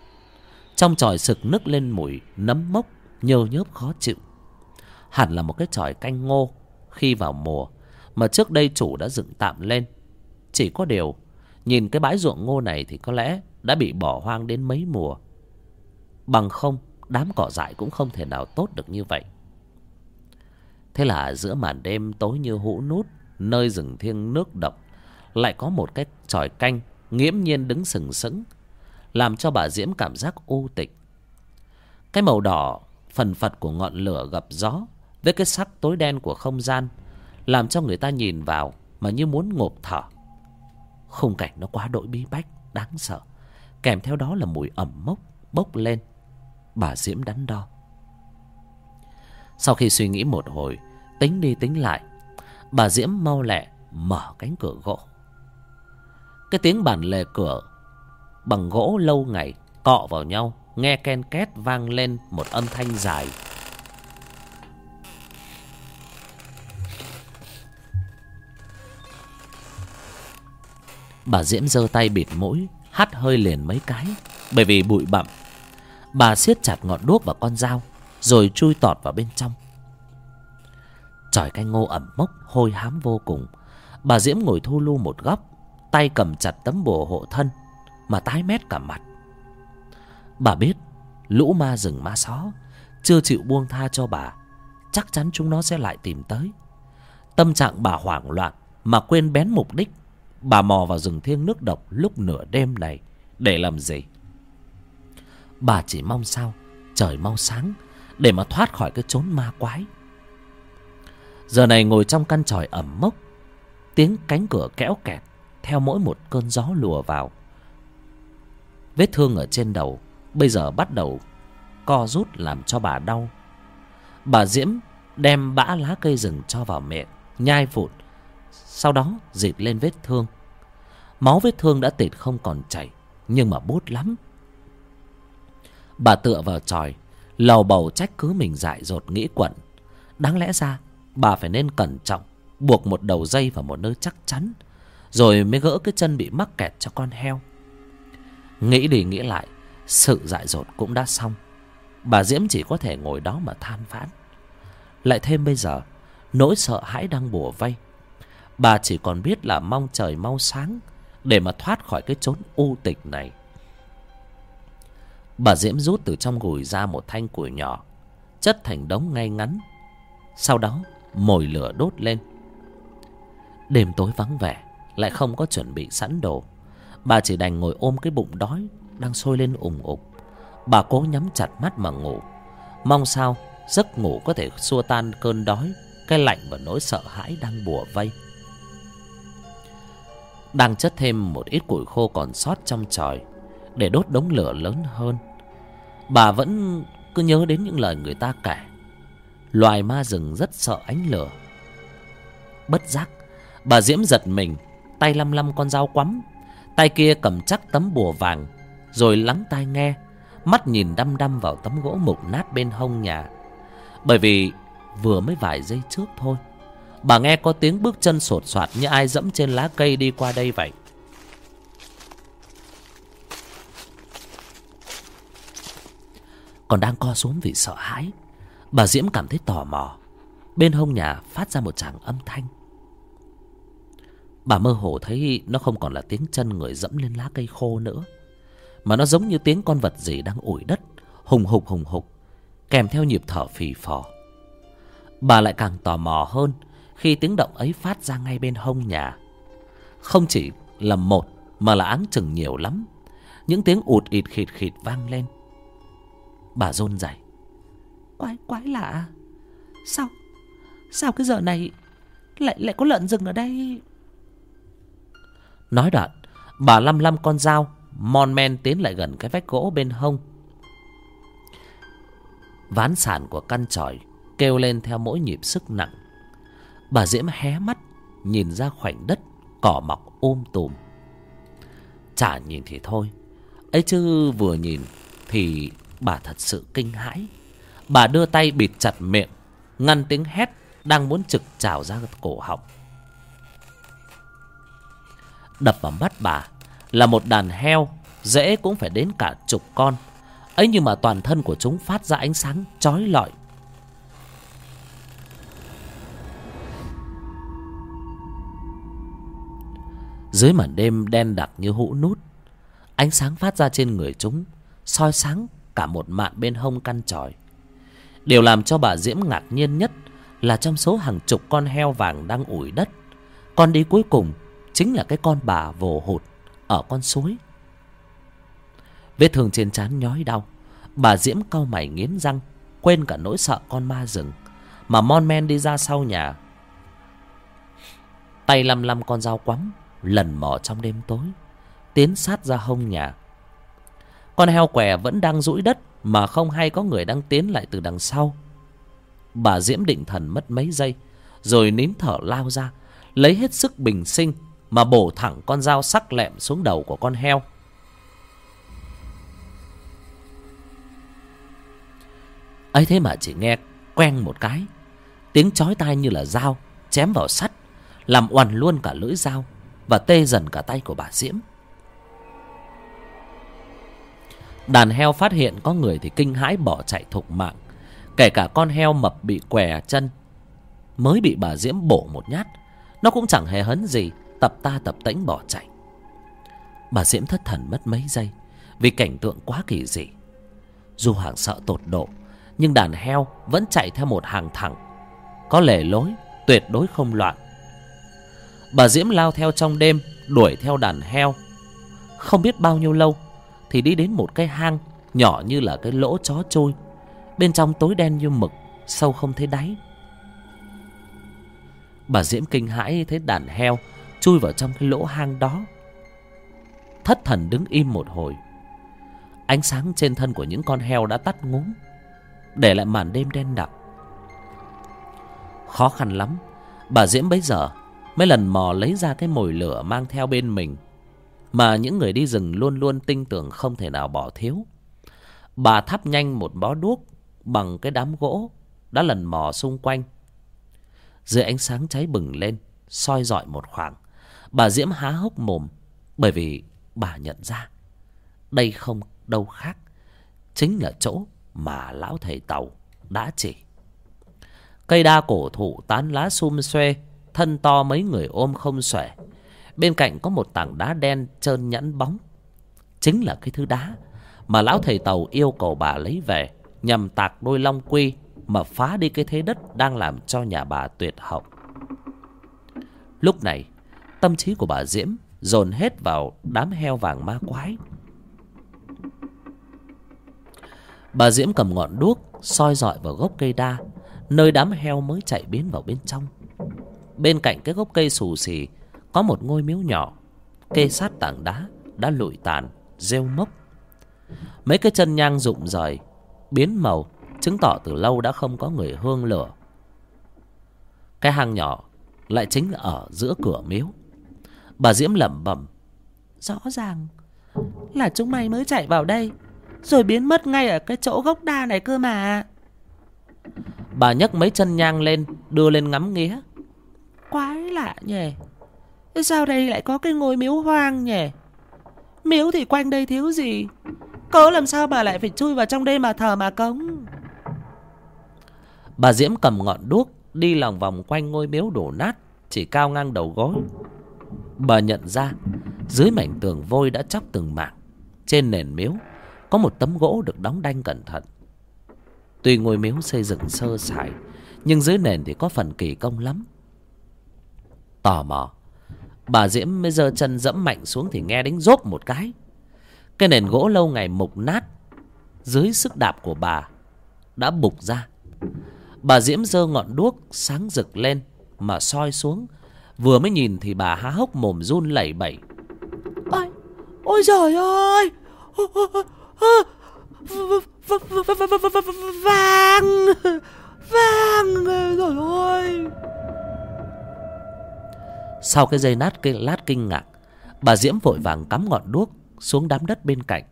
Trong chòi sực nức lên mùi nấm mốc, nhơ nhớp khó chịu. Hẳn là một cái chòi canh ngô khi vào mùa, mà trước đây chủ đã dựng tạm lên. Chỉ có điều, nhìn cái bãi ruộng ngô này thì có lẽ đã bị bỏ hoang đến mấy mùa. Bằng không, đám cỏ dại cũng không thể nào tốt được như vậy. Thế là giữa màn đêm tối như hũ nút, nơi rừng thiêng nước độc lại có một cái chòi canh nghiễm nhiên đứng sừng sững, làm cho bà diễm cảm giác u tịch. Cái màu đỏ phần phật của ngọn lửa gặp gió với cái sắc tối đen của không gian làm cho người ta nhìn vào mà như muốn ngộp thở. Khung cảnh nó quá đỗi bí bách, đáng sợ. Kèm theo đó là mùi ẩm mốc bốc lên. Bà diễm đắn đo. Sau khi suy nghĩ một hồi, tính đi tính lại, bà diễm mau lẹ mở cánh cửa gỗ cái tiếng bản lề cửa bằng gỗ lâu ngày cọ vào nhau, nghe ken két vang lên một âm thanh dài. Bà diễm giơ tay bịt mũi, hắt hơi liền mấy cái, bởi vì bụi bặm. Bà siết chặt ngọn đuốc và con dao, rồi chui tọt vào bên trong. Trời canh ngô ẩm mốc hôi hám vô cùng. Bà diễm ngồi thu lu một góc tay cầm chặt tấm bùa hộ thân, mà tái mét cả mặt. Bà biết, lũ ma rừng ma só chưa chịu buông tha cho bà, chắc chắn chúng nó sẽ lại tìm tới. Tâm trạng bà hoảng loạn mà quên bén mục đích, bà mò vào rừng thiêng nước độc lúc nửa đêm này để làm gì? Bà chỉ mong sao trời mau sáng để mà thoát khỏi cái chốn ma quái. Giờ này ngồi trong căn tròi ẩm mốc, tiếng cánh cửa kẽo kẹt theo mỗi một cơn gió lùa vào. Vết thương ở trên đầu bây giờ bắt đầu co rút làm cho bà đau. Bà diễm đem bã lá cây rừng cho vào miệng, nhai phụt sau đó dịt lên vết thương. Máu vết thương đã tịt không còn chảy, nhưng mà bút lắm. Bà tựa vào tròi lầu bầu trách cứ mình dại dột nghĩ quẩn. Đáng lẽ ra bà phải nên cẩn trọng, buộc một đầu dây vào một nơi chắc chắn rồi mới gỡ cái chân bị mắc kẹt cho con heo. Nghĩ đi nghĩ lại, sự dại dột cũng đã xong. Bà diễm chỉ có thể ngồi đó mà than vãn. Lại thêm bây giờ, nỗi sợ hãi đang bùa vây. Bà chỉ còn biết là mong trời mau sáng để mà thoát khỏi cái chốn u tịch này. Bà diễm rút từ trong gùi ra một thanh củi nhỏ, chất thành đống ngay ngắn. Sau đó, mồi lửa đốt lên. Đêm tối vắng vẻ lại không có chuẩn bị sẵn đồ. Bà chỉ đành ngồi ôm cái bụng đói đang sôi lên ủng ục. Bà cố nhắm chặt mắt mà ngủ. Mong sao giấc ngủ có thể xua tan cơn đói, cái lạnh và nỗi sợ hãi đang bùa vây. Đang chất thêm một ít củi khô còn sót trong tròi để đốt đống lửa lớn hơn. Bà vẫn cứ nhớ đến những lời người ta kể. Loài ma rừng rất sợ ánh lửa. Bất giác, bà diễm giật mình tay lăm lăm con dao quắm. Tay kia cầm chắc tấm bùa vàng, rồi lắng tai nghe, mắt nhìn đăm đăm vào tấm gỗ mục nát bên hông nhà. Bởi vì vừa mới vài giây trước thôi, bà nghe có tiếng bước chân sột soạt như ai dẫm trên lá cây đi qua đây vậy. Còn đang co xuống vì sợ hãi, bà diễm cảm thấy tò mò. Bên hông nhà phát ra một tràng âm thanh bà mơ hồ thấy nó không còn là tiếng chân người dẫm lên lá cây khô nữa, mà nó giống như tiếng con vật gì đang ủi đất, hùng hục hùng hục, kèm theo nhịp thở phì phò. Bà lại càng tò mò hơn khi tiếng động ấy phát ra ngay bên hông nhà. Không chỉ là một mà là áng chừng nhiều lắm, những tiếng ụt ịt khịt khịt vang lên. Bà rôn rẩy. Quái quái lạ. Sao sao cái giờ này lại lại có lợn rừng ở đây? Nói đoạn, bà lăm lăm con dao, mon men tiến lại gần cái vách gỗ bên hông. Ván sàn của căn tròi kêu lên theo mỗi nhịp sức nặng. Bà diễm hé mắt, nhìn ra khoảnh đất, cỏ mọc ôm tùm. Chả nhìn thì thôi, ấy chứ vừa nhìn thì bà thật sự kinh hãi. Bà đưa tay bịt chặt miệng, ngăn tiếng hét đang muốn trực trào ra cổ họng đập vào mắt bà. Là một đàn heo, dễ cũng phải đến cả chục con. Ấy nhưng mà toàn thân của chúng phát ra ánh sáng chói lọi. Dưới màn đêm đen đặc như hũ nút, ánh sáng phát ra trên người chúng, soi sáng cả một mạn bên hông căn tròi. Điều làm cho bà diễm ngạc nhiên nhất là trong số hàng chục con heo vàng đang ủi đất, con đi cuối cùng chính là cái con bà vồ hụt ở con suối. Vết thương trên trán nhói đau, bà diễm cau mày nghiến răng, quên cả nỗi sợ con ma rừng, mà mon men đi ra sau nhà. Tay lăm lăm con dao quắm, lần mò trong đêm tối, tiến sát ra hông nhà. Con heo què vẫn đang rũi đất mà không hay có người đang tiến lại từ đằng sau. Bà diễm định thần mất mấy giây, rồi nín thở lao ra, lấy hết sức bình sinh mà bổ thẳng con dao sắc lẹm xuống đầu của con heo. Ấy thế mà chỉ nghe quen một cái, tiếng chói tai như là dao chém vào sắt, làm oằn luôn cả lưỡi dao và tê dần cả tay của bà diễm. Đàn heo phát hiện có người thì kinh hãi bỏ chạy thục mạng, kể cả con heo mập bị què chân, mới bị bà diễm bổ một nhát, nó cũng chẳng hề hấn gì tập ta tập tễnh bỏ chạy. Bà diễm thất thần mất mấy giây, vì cảnh tượng quá kỳ dị. Dù hàng sợ tột độ, nhưng đàn heo vẫn chạy theo một hàng thẳng. Có lề lối, tuyệt đối không loạn. Bà diễm lao theo trong đêm, đuổi theo đàn heo. Không biết bao nhiêu lâu, thì đi đến một cái hang nhỏ như là cái lỗ chó trôi bên trong tối đen như mực, sâu không thấy đáy. Bà diễm kinh hãi thấy đàn heo chui vào trong cái lỗ hang đó. Thất thần đứng im một hồi. Ánh sáng trên thân của những con heo đã tắt ngúm, để lại màn đêm đen đặc. Khó khăn lắm, bà diễm bấy giờ mới lần mò lấy ra cái mồi lửa mang theo bên mình, mà những người đi rừng luôn luôn tin tưởng không thể nào bỏ thiếu. Bà thắp nhanh một bó đuốc bằng cái đám gỗ đã lần mò xung quanh. Dưới ánh sáng cháy bừng lên, soi rọi một khoảng bà diễm há hốc mồm, bởi vì bà nhận ra đây không đâu khác chính là chỗ mà lão thầy tàu đã chỉ. Cây đa cổ thụ tán lá xum xuê, thân to mấy người ôm không xuể. Bên cạnh có một tảng đá đen trơn nhẵn bóng. Chính là cái thứ đá mà lão thầy tàu yêu cầu bà lấy về nhằm tạc đôi long quy mà phá đi cái thế đất đang làm cho nhà bà tuyệt hậu. Lúc này tâm trí của bà diễm dồn hết vào đám heo vàng ma quái. Bà diễm cầm ngọn đuốc soi dọi vào gốc cây đa, nơi đám heo mới chạy biến vào bên trong. Bên cạnh cái gốc cây xù xì, có một ngôi miếu nhỏ, kê sát tảng đá đã lụi tàn, rêu mốc. Mấy cái chân nhang rụng rời, biến màu, chứng tỏ từ lâu đã không có người hương lửa. Cái hang nhỏ lại chính là ở giữa cửa miếu bà diễm lẩm bẩm, rõ ràng là chúng mày mới chạy vào đây, Rồi biến mất ngay ở cái chỗ gốc đa này cơ mà. Bà nhấc mấy chân nhang lên, Đưa lên ngắm nghía. Quái lạ nhỉ, Sao đây lại có cái ngôi miếu hoang nhỉ? Miếu thì quanh đây thiếu gì, Cớ làm sao bà lại phải chui vào trong đây mà thờ mà cống? Bà Diễm cầm ngọn đuốc Đi lòng vòng quanh ngôi miếu đổ nát, Chỉ cao ngang đầu gối. Bà nhận ra, Dưới mảnh tường vôi đã chóc từng mảng. Trên nền miếu, Có một tấm gỗ được đóng đanh cẩn thận. Tuy ngôi miếu xây dựng sơ sài, Nhưng dưới nền thì có phần kỳ công lắm. Tò mò, Bà Diễm mới giơ chân dẫm mạnh xuống Thì nghe đánh rốp một cái. Cái nền gỗ lâu ngày mục nát, Dưới sức đạp của bà Đã bục ra. Bà Diễm giơ ngọn đuốc sáng rực lên Mà soi xuống Vừa mới nhìn thì bà há hốc mồm run lẩy bẩy. Ôi, ôi trời ơi! Vàng Vàng Rồi ôi Sau cái dây nát cái lát kinh ngạc Bà Diễm vội vàng cắm ngọn đuốc Xuống đám đất bên cạnh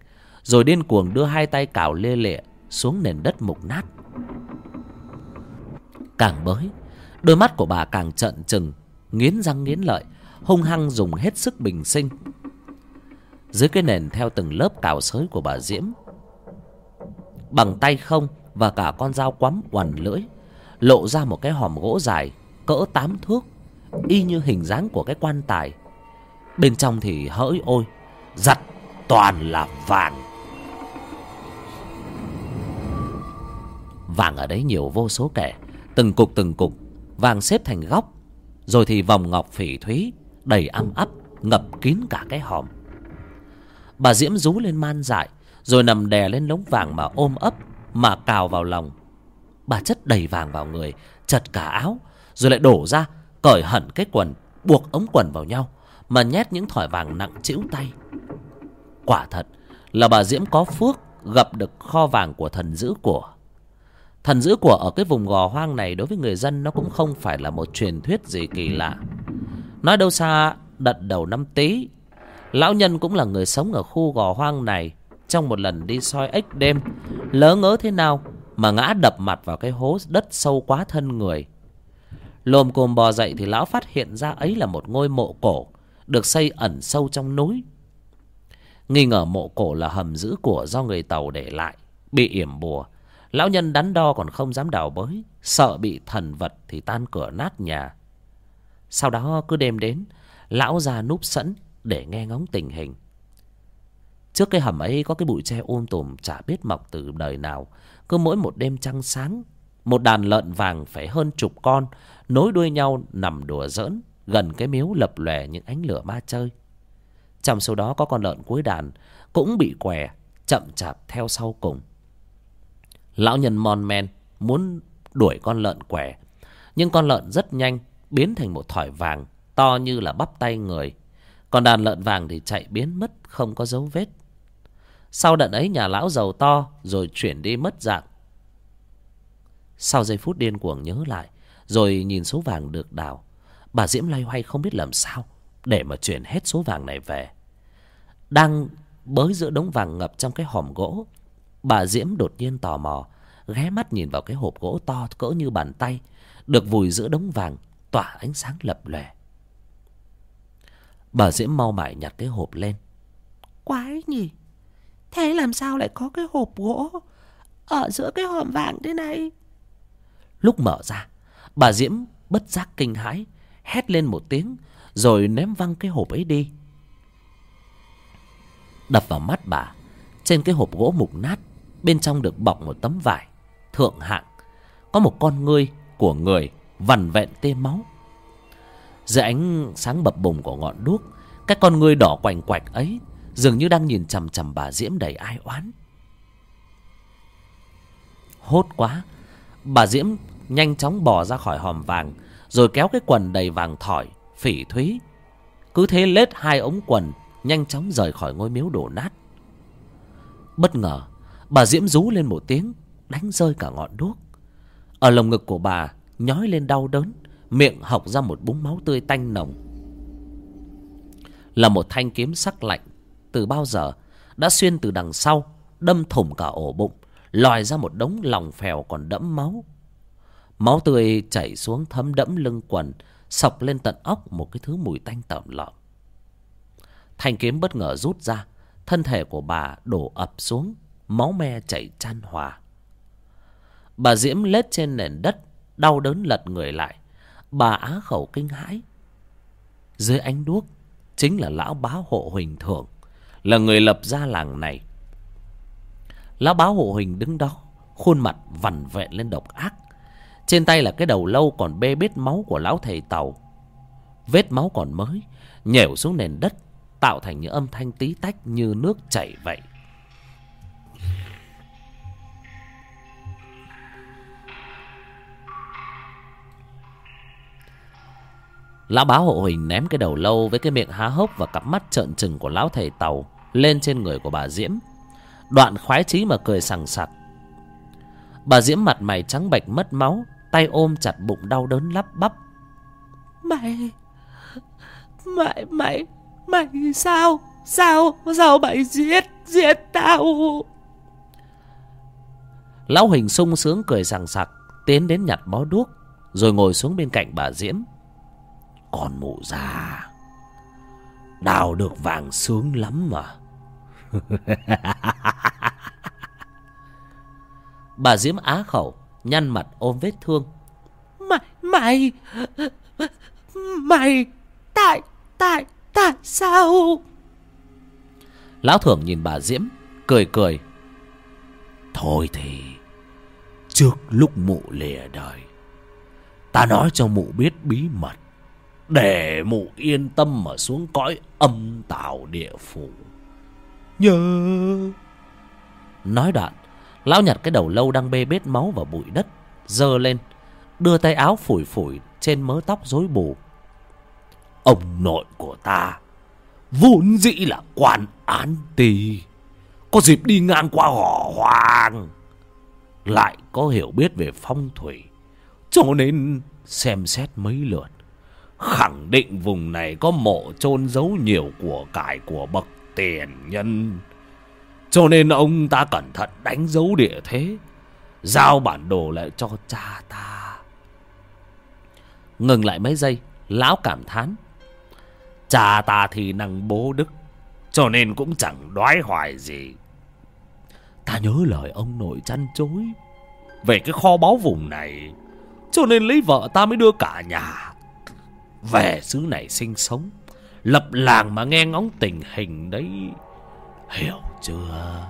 Rồi điên cuồng đưa hai tay cào lê lệ Xuống nền đất mục nát. Càng bới Đôi mắt của bà càng trợn trừng Nghiến răng nghiến lợi, Hung hăng dùng hết sức bình sinh. Dưới cái nền theo từng lớp cào sới của bà Diễm, Bằng tay không Và cả con dao quắm quằn lưỡi, Lộ ra một cái hòm gỗ dài, Cỡ tám thước, Y như hình dáng của cái quan tài. Bên trong thì hỡi ôi, Giặt toàn là vàng. Vàng ở đấy nhiều vô số kẻ, Từng cục từng cục, Vàng xếp thành góc rồi thì vòng ngọc phỉ thúy, Đầy âm ấp, Ngập kín cả cái hòm. Bà Diễm rú lên man dại, Rồi nằm đè lên lống vàng mà ôm ấp, Mà cào vào lòng. Bà chất đầy vàng vào người, Chật cả áo, Rồi lại đổ ra, Cởi hẳn cái quần, Buộc ống quần vào nhau, Mà nhét những thỏi vàng nặng trĩu tay. Quả thật là bà Diễm có phước Gặp được kho vàng của thần giữ của Thần giữ của ở cái vùng gò hoang này đối với người dân nó cũng không phải là một truyền thuyết gì kỳ lạ. Nói đâu xa, đợt đầu năm tí, lão nhân cũng là người sống ở khu gò hoang này. Trong một lần đi soi ếch đêm, lỡ ngớ thế nào mà ngã đập mặt vào cái hố đất sâu quá thân người. Lồm cồm bò dậy thì lão phát hiện ra ấy là một ngôi mộ cổ, được xây ẩn sâu trong núi. Nghi ngờ mộ cổ là hầm giữ của do người Tàu để lại, bị yểm bùa Lão nhân đắn đo còn không dám đào bới, Sợ bị thần vật thì tan cửa nát nhà. Sau đó cứ đêm đến, Lão ra núp sẵn để nghe ngóng tình hình. Trước cái hầm ấy có cái bụi tre ôm tùm Chả biết mọc từ đời nào. Cứ mỗi một đêm trăng sáng, Một đàn lợn vàng phải hơn chục con, Nối đuôi nhau nằm đùa giỡn Gần cái miếu lập lòe những ánh lửa ma chơi. Trong số đó có con lợn cuối đàn Cũng bị què, Chậm chạp theo sau cùng. Lão nhân mon men muốn đuổi con lợn quẻ. Nhưng con lợn rất nhanh, biến thành một thỏi vàng, to như là bắp tay người. Còn đàn lợn vàng thì chạy biến mất, không có dấu vết. Sau đợt ấy, nhà lão giàu to, rồi chuyển đi mất dạng. Sau giây phút điên cuồng nhớ lại, rồi nhìn số vàng được đào. Bà Diễm loay hoay không biết làm sao để mà chuyển hết số vàng này về. Đang bới giữa đống vàng ngập trong cái hòm gỗ Bà Diễm đột nhiên tò mò Ghé mắt nhìn vào cái hộp gỗ to cỡ như bàn tay Được vùi giữa đống vàng Tỏa ánh sáng lập lòe. Bà Diễm mau mải nhặt cái hộp lên. Quái nhỉ? Thế làm sao lại có cái hộp gỗ Ở giữa cái hòm vàng thế này? Lúc mở ra Bà Diễm bất giác kinh hãi Hét lên một tiếng Rồi ném văng cái hộp ấy đi. Đập vào mắt bà Trên cái hộp gỗ mục nát bên trong được bọc một tấm vải thượng hạng, có một con ngươi của người vằn vẹn tê máu. Dưới ánh sáng bập bùng của ngọn đuốc, cái con ngươi đỏ quành quạch ấy dường như đang nhìn chằm chằm bà diễm đầy ai oán. Hốt quá, bà diễm nhanh chóng bò ra khỏi hòm vàng, rồi kéo cái quần đầy vàng thỏi, phỉ thúy. Cứ thế lết hai ống quần nhanh chóng rời khỏi ngôi miếu đổ nát. Bất ngờ Bà Diễm rú lên một tiếng, Đánh rơi cả ngọn đuốc. Ở lồng ngực của bà, Nhói lên đau đớn, Miệng hộc ra một búng máu tươi tanh nồng. Là một thanh kiếm sắc lạnh, Từ bao giờ, Đã xuyên từ đằng sau, đâm thủng cả ổ bụng, lòi ra một đống lòng phèo còn đẫm máu. Máu tươi chảy xuống thấm đẫm lưng quần, sọc lên tận óc một cái thứ mùi tanh tởm lợm. Thanh kiếm bất ngờ rút ra, thân thể của bà đổ ập xuống máu me chảy chan hòa. Bà diễm lết trên nền đất, đau đớn lật người lại. Bà á khẩu kinh hãi. Dưới ánh đuốc, chính là lão bá hộ huỳnh thượng, là người lập ra làng này. Lão bá hộ huỳnh đứng đó, khuôn mặt vằn vẹn lên độc ác. Trên tay là cái đầu lâu còn bê bết máu của lão thầy tàu. Vết máu còn mới, nhểu xuống nền đất, tạo thành những âm thanh tí tách như nước chảy vậy. Lão bá hộ huỳnh ném cái đầu lâu với cái miệng há hốc và cặp mắt trợn trừng của lão thầy tàu lên trên người của bà diễm. Đoạn khoái chí mà cười sằng sặc. Bà diễm mặt mày trắng bệch mất máu tay ôm chặt bụng đau đớn lắp bắp. Mày mày mày mày sao sao sao mày giết giết tao? Lão huỳnh sung sướng cười sằng sặc tiến đến nhặt bó đuốc rồi ngồi xuống bên cạnh bà diễm con mụ già. Đào được vàng sướng lắm mà. Bà diễm á khẩu nhăn mặt ôm vết thương. Mày mày mày tại tại tại sao? Lão thưởng nhìn bà diễm cười cười. Thôi thì trước lúc mụ lìa đời ta nói cho mụ biết bí mật để mụ yên tâm mà xuống cõi âm tào địa phủ. Nhớ. Nói đoạn lão nhặt cái đầu lâu đang bê bết máu vào bụi đất giơ lên đưa tay áo phủi phủi trên mớ tóc rối bù. Ông nội của ta vốn dĩ là quan án tỳ. Có dịp đi ngang qua gò hoàng lại có hiểu biết về phong thủy cho nên xem xét mấy lượt khẳng định vùng này có mộ chôn giấu nhiều của cải của bậc tiền nhân. Cho nên ông ta cẩn thận đánh dấu địa thế, giao bản đồ lại cho cha ta. Ngừng lại mấy giây, lão cảm thán. Cha ta thì năng bố đức, cho nên cũng chẳng đoái hoài gì. Ta nhớ lời ông nội chăn chối về cái kho báu vùng này, cho nên lấy vợ ta mới đưa cả nhà về xứ này sinh sống. Lập làng mà nghe ngóng tình hình đấy. Hiểu chưa?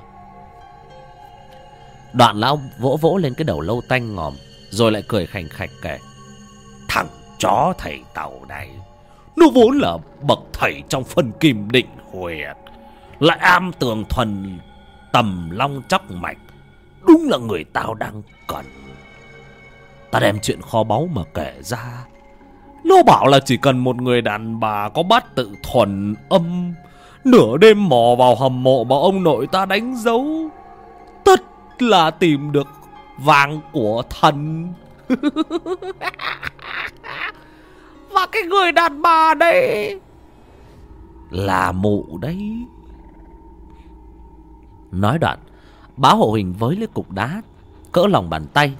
Đoạn lão vỗ vỗ lên cái đầu lâu tanh ngòm, rồi lại cười khành khạch kể. Thằng chó thầy tàu này, nó vốn là bậc thầy trong phân kim định huyệt, lại am tường thuần tầm long chóc mạch, đúng là người tao đang cần. Ta đem chuyện kho báu mà kể ra nó bảo là chỉ cần một người đàn bà có bát tự thuần âm, Nửa đêm mò vào hầm mộ mà ông nội ta đánh dấu. Tất là tìm được vàng của thần. Và cái người đàn bà đấy Là mụ đấy. Nói đoạn, Bá hộ hình với lấy cục đá, Cỡ lòng bàn tay,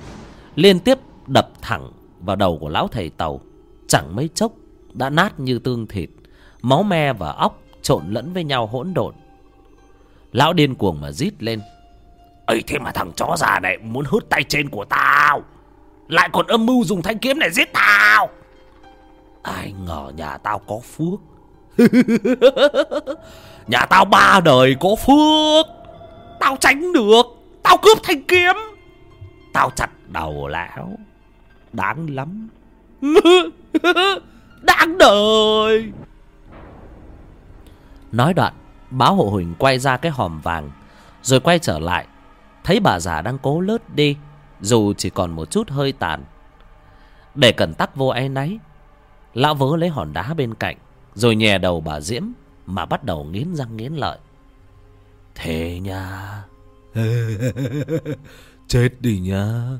Liên tiếp đập thẳng vào đầu của lão thầy tàu. Chẳng mấy chốc Đã nát như tương thịt. Máu me và óc trộn lẫn với nhau hỗn độn. Lão điên cuồng mà rít lên. Ấy thế mà thằng chó già này muốn hút tay trên của tao, lại còn âm mưu dùng thanh kiếm này giết tao. Ai ngờ nhà tao có phước. Nhà tao ba đời có phước, tao tránh được, tao cướp thanh kiếm. Tao chặt đầu lão, đáng lắm. đáng đời. Nói đoạn báo hộ huỳnh quay ra cái hòm vàng rồi quay trở lại. Thấy bà già đang cố lướt đi dù chỉ còn một chút hơi tàn. Để cẩn tắc vô áy náy lão vớ lấy hòn đá bên cạnh rồi nhè đầu bà diễm mà bắt đầu nghiến răng nghiến lợi. Thế nha. Chết đi nha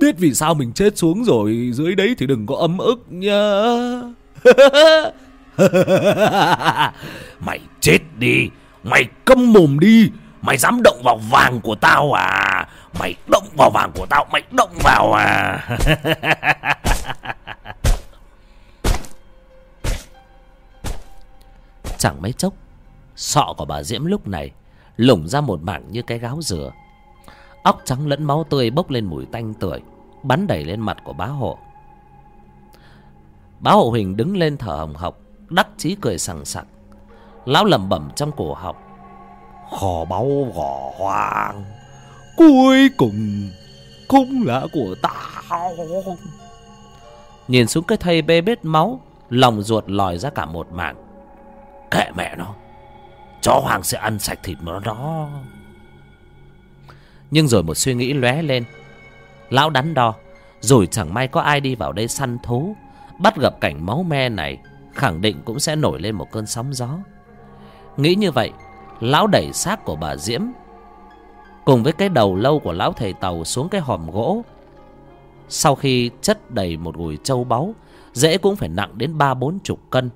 biết vì sao mình chết xuống rồi? Dưới đấy thì đừng có ấm ức nha Mày chết đi. Mày câm mồm đi. Mày dám động vào vàng của tao à? Mày động vào vàng của tao, Mày động vào à? Chẳng mấy chốc, Sọ của bà Diễm lúc này Lủng ra một mảng như cái gáo dừa Óc trắng lẫn máu tươi bốc lên mùi tanh tưởi Bắn đầy lên mặt của bá hộ. Bá hộ Huỳnh đứng lên thở hồng hộc Đắc chí cười sằng sặc. Lão lẩm bẩm trong cổ họng Kho báu gò hoang Cuối cùng Cũng là của tao Nhìn xuống cái thây bê bết máu Lòng ruột lòi ra cả một mảng. Kệ mẹ nó Chó hoàng sẽ ăn sạch thịt nó đó nhưng rồi một suy nghĩ lóe lên. Lão đắn đo Rồi chẳng may có ai đi vào đây săn thú, Bắt gặp cảnh máu me này Khẳng định cũng sẽ nổi lên một cơn sóng gió. Nghĩ như vậy, Lão đẩy xác của bà Diễm, Cùng với cái đầu lâu của lão thầy tàu xuống cái hòm gỗ. Sau khi chất đầy một gùi châu báu, Dễ cũng phải nặng đến ba bốn chục cân.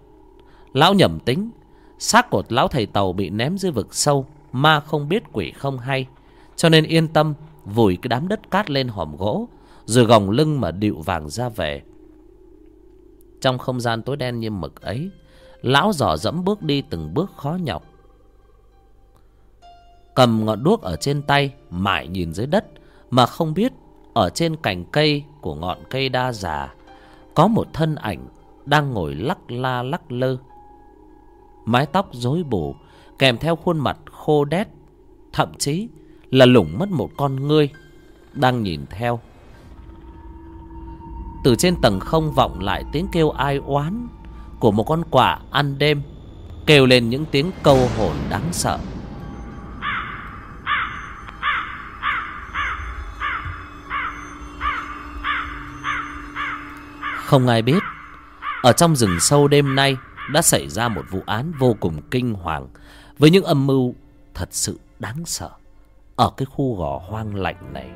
Lão nhầm tính, xác của lão thầy tàu bị ném dưới vực sâu, Ma không biết quỷ không hay. Cho nên yên tâm, Vùi cái đám đất cát lên hòm gỗ, Rồi gồng lưng mà điệu vàng ra về. Trong không gian tối đen như mực ấy, Lão dò dẫm bước đi từng bước khó nhọc. Cầm ngọn đuốc ở trên tay, Mải nhìn dưới đất, Mà không biết Ở trên cành cây của ngọn cây đa già, Có một thân ảnh Đang ngồi lắc la lắc lơ. Mái tóc rối bù, Kèm theo khuôn mặt khô đét, Thậm chí là lủng mất một con ngươi, Đang nhìn theo. Từ trên tầng không vọng lại tiếng kêu ai oán Của một con quạ ăn đêm, Kêu lên những tiếng câu hồn đáng sợ. Không ai biết, Ở trong rừng sâu đêm nay Đã xảy ra một vụ án vô cùng kinh hoàng Với những âm mưu thật sự đáng sợ. Ở cái khu gò hoang lạnh này.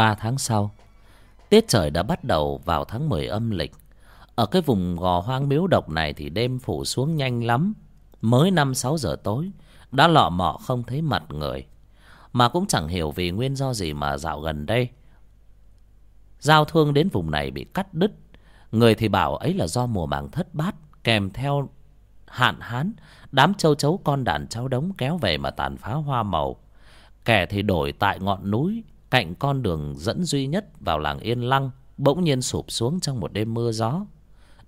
Ba tháng sau, Tiết trời đã bắt đầu vào tháng 10 âm lịch. Ở cái vùng gò hoang miếu độc này Thì đêm phủ xuống nhanh lắm. Mới năm sáu giờ tối, Đã lọ mọ không thấy mặt người. Mà cũng chẳng hiểu vì nguyên do gì mà dạo gần đây. Giao thương đến vùng này bị cắt đứt. Người thì bảo ấy là do mùa màng thất bát, Kèm theo hạn hán, Đám châu chấu con đàn cháu đống kéo về mà tàn phá hoa màu. Kẻ thì đổi tại ngọn núi Cạnh con đường dẫn duy nhất vào làng Yên Lăng Bỗng nhiên sụp xuống trong một đêm mưa gió.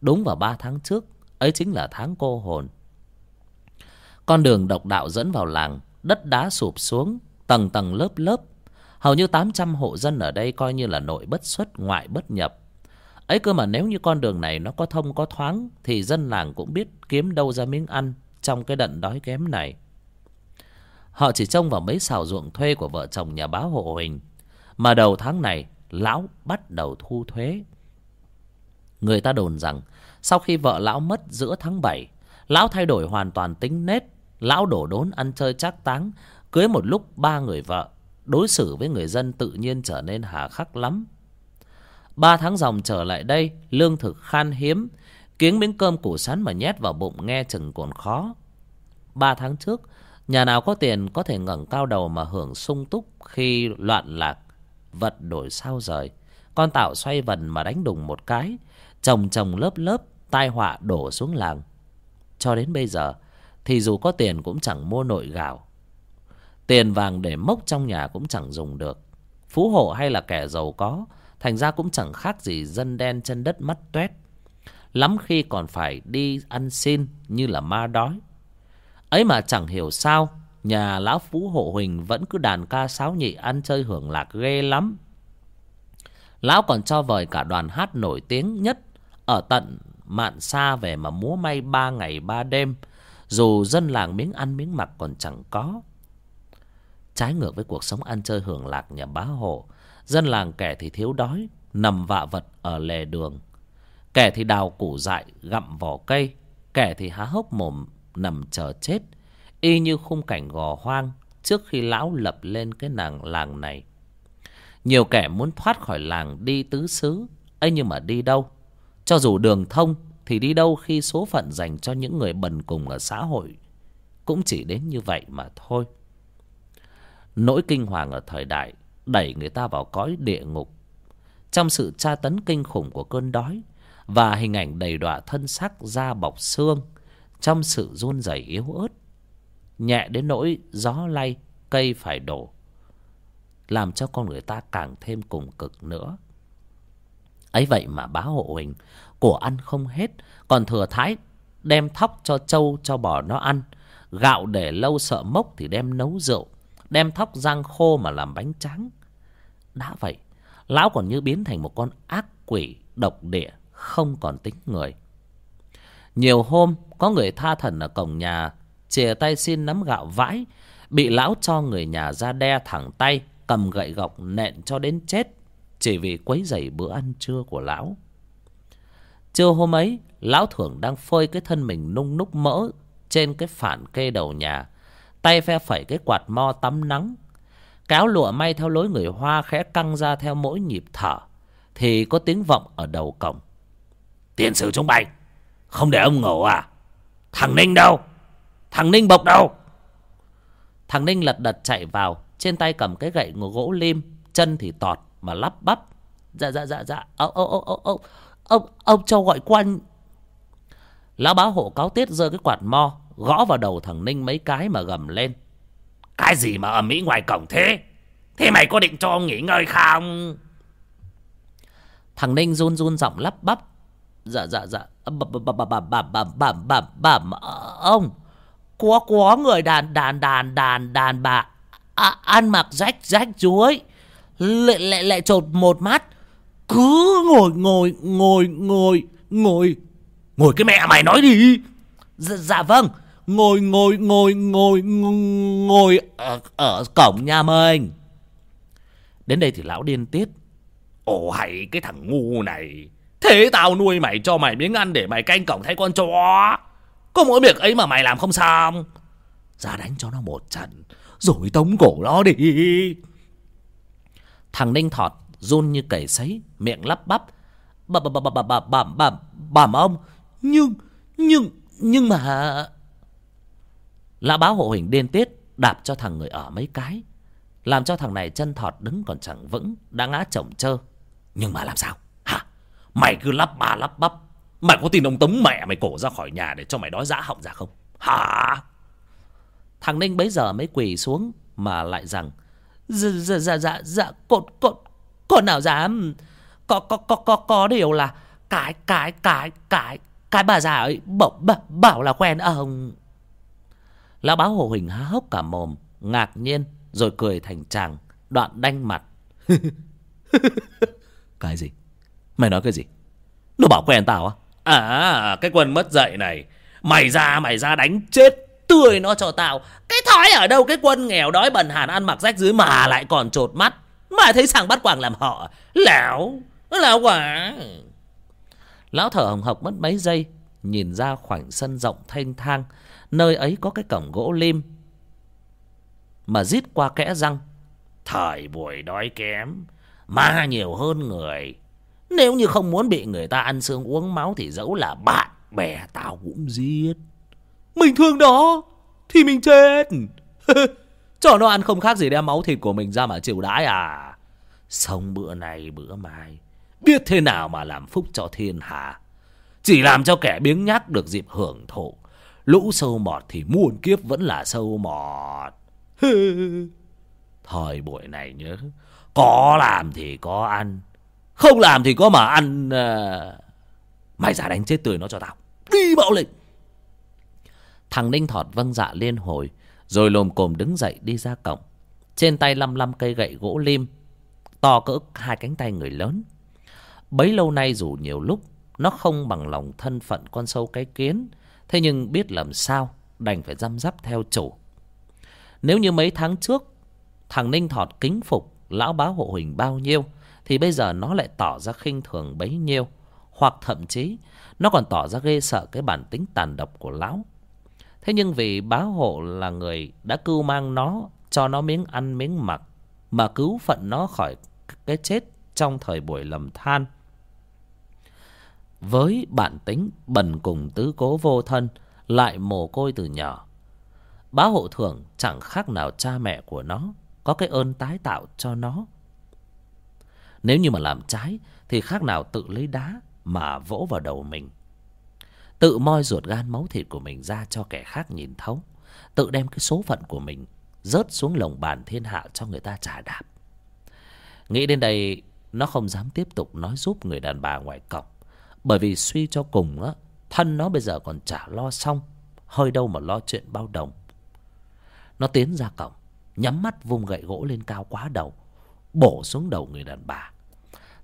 Đúng vào ba tháng trước, Ấy chính là tháng cô hồn. Con đường độc đạo dẫn vào làng, Đất đá sụp xuống, Tầng tầng lớp lớp. Hầu như tám trăm hộ dân ở đây coi như là nội bất xuất, ngoại bất nhập. Ấy cơ mà nếu như con đường này nó có thông, có thoáng, Thì dân làng cũng biết kiếm đâu ra miếng ăn Trong cái đận đói kém này. Họ chỉ trông vào mấy xào ruộng thuê của vợ chồng nhà báo hộ Huỳnh. Mà đầu tháng này, Lão bắt đầu thu thuế. Người ta đồn rằng, Sau khi vợ lão mất giữa tháng 7 Lão thay đổi hoàn toàn tính nết, Lão đổ đốn ăn chơi trác táng, Cưới một lúc ba người vợ, Đối xử với người dân tự nhiên trở nên hà khắc lắm. Ba tháng dòng trở lại đây, Lương thực khan hiếm Kiếng miếng cơm củ sắn mà nhét vào bụng nghe chừng còn khó. Ba tháng trước, Nhà nào có tiền có thể ngẩng cao đầu mà hưởng sung túc Khi loạn lạc. Vật đổi sao rời. Con tạo xoay vần mà đánh đùng một cái. Chồng chồng lớp lớp, Tai họa đổ xuống làng. Cho đến bây giờ, Thì dù có tiền cũng chẳng mua nội gạo. Tiền vàng để mốc trong nhà cũng chẳng dùng được. Phú hộ hay là kẻ giàu có, Thành ra cũng chẳng khác gì dân đen chân đất mắt tuét. Lắm khi còn phải đi ăn xin như là ma đói. Ấy mà chẳng hiểu sao Nhà lão Phú Hộ Huỳnh vẫn cứ đàn ca sáo nhị ăn chơi hưởng lạc ghê lắm. Lão còn cho vời cả đoàn hát nổi tiếng nhất ở tận mạn xa về mà múa may ba ngày ba đêm, dù dân làng miếng ăn miếng mặc còn chẳng có. Trái ngược với cuộc sống ăn chơi hưởng lạc nhà bá hộ, dân làng kẻ thì thiếu đói, nằm vạ vật ở lề đường. Kẻ thì đào củ dại gặm vỏ cây, kẻ thì há hốc mồm nằm chờ chết y như khung cảnh gò hoang trước khi lão lập lên cái nàng làng này. Nhiều kẻ muốn thoát khỏi làng đi tứ xứ, ấy nhưng mà đi đâu? Cho dù đường thông thì đi đâu khi số phận dành cho những người bần cùng ở xã hội? Cũng chỉ đến như vậy mà thôi. Nỗi kinh hoàng ở thời đại đẩy người ta vào cõi địa ngục. Trong sự tra tấn kinh khủng của cơn đói và hình ảnh đầy đọa thân xác da bọc xương trong sự run rẩy yếu ớt nhẹ đến nỗi gió lay, cây phải đổ. Làm cho con người ta càng thêm cùng cực nữa. Ấy vậy mà bá hộ huỳnh, của ăn không hết, còn thừa thái đem thóc cho trâu cho bò nó ăn. Gạo để lâu sợ mốc thì đem nấu rượu, đem thóc rang khô mà làm bánh tráng. Đã vậy, lão còn như biến thành một con ác quỷ độc địa, không còn tính người. Nhiều hôm có người tha thần ở cổng nhà chìa tay xin nắm gạo vãi, bị lão cho người nhà ra đe thẳng tay, cầm gậy gộc nện cho đến chết, chỉ vì quấy rầy bữa ăn trưa của lão. Trưa hôm ấy, lão thưởng đang phơi cái thân mình nung núc mỡ trên cái phản kê đầu nhà, tay phe phẩy cái quạt mo tắm nắng. Cáo lụa may theo lối người hoa khẽ căng ra theo mỗi nhịp thở, thì có tiếng vọng ở đầu cổng. Tiền sử chúng bay, không để ông ngủ à? Thằng ninh đâu? Thằng Ninh bộc đầu. Thằng Ninh lật đật chạy vào Trên tay cầm cái gậy gỗ lim Chân thì tọt mà lắp bắp. Dạ dạ dạ dạ. Ô, ô, ô, ô, ô. Ông, ông cho gọi quan. Lão bá hộ cáo tiết giơ cái quạt mo Gõ vào đầu thằng Ninh mấy cái mà gầm lên. Cái gì mà ở Mỹ ngoài cổng thế? Thế mày có định cho ông nghỉ ngơi không? Thằng Ninh run run giọng lắp bắp. Dạ dạ dạ. Bà bà bà bà bà bà bà bà ông có có người đàn đàn đàn đàn đàn bà. À, ăn mặc rách rách chuối. Lại lại lại trột một mắt. Cứ ngồi ngồi ngồi ngồi ngồi. Ngồi cái mẹ mày nói đi. Dạ, dạ vâng. Ngồi ngồi ngồi ngồi ngồi ở, ở cổng nhà mình. Đến đây thì lão điên tiết. Ồ hay cái thằng ngu này. Thế tao nuôi mày cho mày miếng ăn để mày canh cổng thay con chó. Có mỗi việc ấy mà mày làm không xong. Ra đánh cho nó một trận Rồi tống cổ nó đi. Thằng Ninh Thọt run như cầy sấy Miệng lắp bắp. Bàm bàm bàm bàm bàm bàm bàm ông Nhưng nhưng nhưng mà Lã báo hộ hình điên tiết Đạp cho thằng người ở mấy cái. Làm cho thằng này chân thọt đứng còn chẳng vững Đã ngã chồng trơ, Nhưng mà làm sao? Hả? Mày cứ lắp bà lắp bắp mày có tin ông tống mẹ mày cổ ra khỏi nhà để cho mày đói dã họng ra không? Hả? Thằng ninh bấy giờ mới quỳ xuống mà lại rằng dạ dạ dạ dạ dạ con con con nào dám? Có có có có có điều là cái cái cái cái cái bà già ấy bảo, bảo, bảo là quen ông. Lão báo hồ huỳnh há hốc cả mồm ngạc nhiên rồi cười thành chàng đoạn đanh mặt. Cái gì? Mày nói cái gì? Nó bảo quen tao á? à à cái quân mất dạy này. Mày ra mày ra đánh chết tươi nó cho tao. Cái thói ở đâu, cái quân nghèo đói bần hàn ăn mặc rách dưới mà lại còn trột mắt. Mà thấy sang bắt quàng làm họ. Lão lão quả lão thở hồng hộc mất mấy giây, nhìn ra khoảng sân rộng thanh thang. Nơi ấy có cái cổng gỗ lim. Mà rít qua kẽ răng. Thời buổi đói kém, ma nhiều hơn người nếu như không muốn bị người ta ăn xương uống máu thì dẫu là bạn bè tao cũng giết. Mình thương đó, thì mình chết. Cho nó ăn không khác gì đem máu thịt của mình ra mà chịu đãi à. Sống bữa này, bữa mai, biết thế nào mà làm phúc cho thiên hạ. Chỉ làm cho kẻ biếng nhác được dịp hưởng thụ. Lũ sâu mọt thì muôn kiếp vẫn là sâu mọt. Thời buổi này nhớ, có làm thì có ăn không làm thì có mà ăn uh... mày giả đánh chết tươi nó cho tao. Đi bạo lệnh thằng ninh thọt vâng dạ liên hồi, rồi lồm cồm đứng dậy đi ra cổng. Trên tay lăm lăm cây gậy gỗ lim, to cỡ hai cánh tay người lớn. Bấy lâu nay dù nhiều lúc, nó không bằng lòng thân phận con sâu cái kiến, thế nhưng biết làm sao đành phải răm rắp theo chủ. Nếu như mấy tháng trước, thằng ninh thọt kính phục lão bá hộ huỳnh bao nhiêu thì bây giờ nó lại tỏ ra khinh thường bấy nhiêu. Hoặc thậm chí, nó còn tỏ ra ghê sợ cái bản tính tàn độc của lão. Thế nhưng vì bá hộ là người đã cưu mang nó, cho nó miếng ăn miếng mặc, mà cứu phận nó khỏi cái chết trong thời buổi lầm than. Với bản tính bần cùng tứ cố vô thân, lại mồ côi từ nhỏ, bá hộ thường chẳng khác nào cha mẹ của nó có cái ơn tái tạo cho nó nếu như mà làm trái, thì khác nào tự lấy đá mà vỗ vào đầu mình. Tự moi ruột gan máu thịt của mình ra cho kẻ khác nhìn thấu. Tự đem cái số phận của mình rớt xuống lồng bàn thiên hạ cho người ta trả đạp. Nghĩ đến đây, nó không dám tiếp tục nói giúp người đàn bà ngoài cổng. Bởi vì suy cho cùng á, thân nó bây giờ còn chả lo xong, hơi đâu mà lo chuyện bao đồng. Nó tiến ra cổng, nhắm mắt vung gậy gỗ lên cao quá đầu bổ xuống đầu người đàn bà.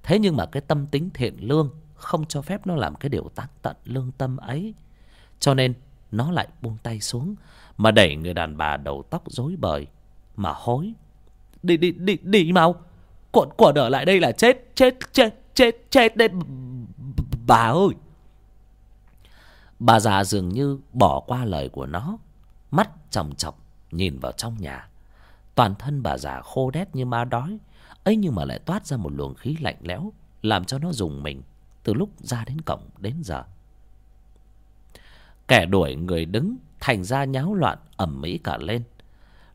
Thế nhưng mà cái tâm tính thiện lương không cho phép nó làm cái điều tác tận lương tâm ấy. Cho nên nó lại buông tay xuống, mà đẩy người đàn bà đầu tóc rối bời, mà hối. Đi đi đi đi mau. Cuộn cuộn ở lại đây là chết chết chết chết chết đấy bà ơi. Bà già dường như bỏ qua lời của nó, mắt chòng chọc nhìn vào trong nhà. Toàn thân bà già khô đét như ma đói ấy nhưng mà lại toát ra một luồng khí lạnh lẽo, làm cho nó dùng mình từ lúc ra đến cổng đến giờ. Kẻ đuổi người đứng thành ra nháo loạn ẩm mỹ cả lên.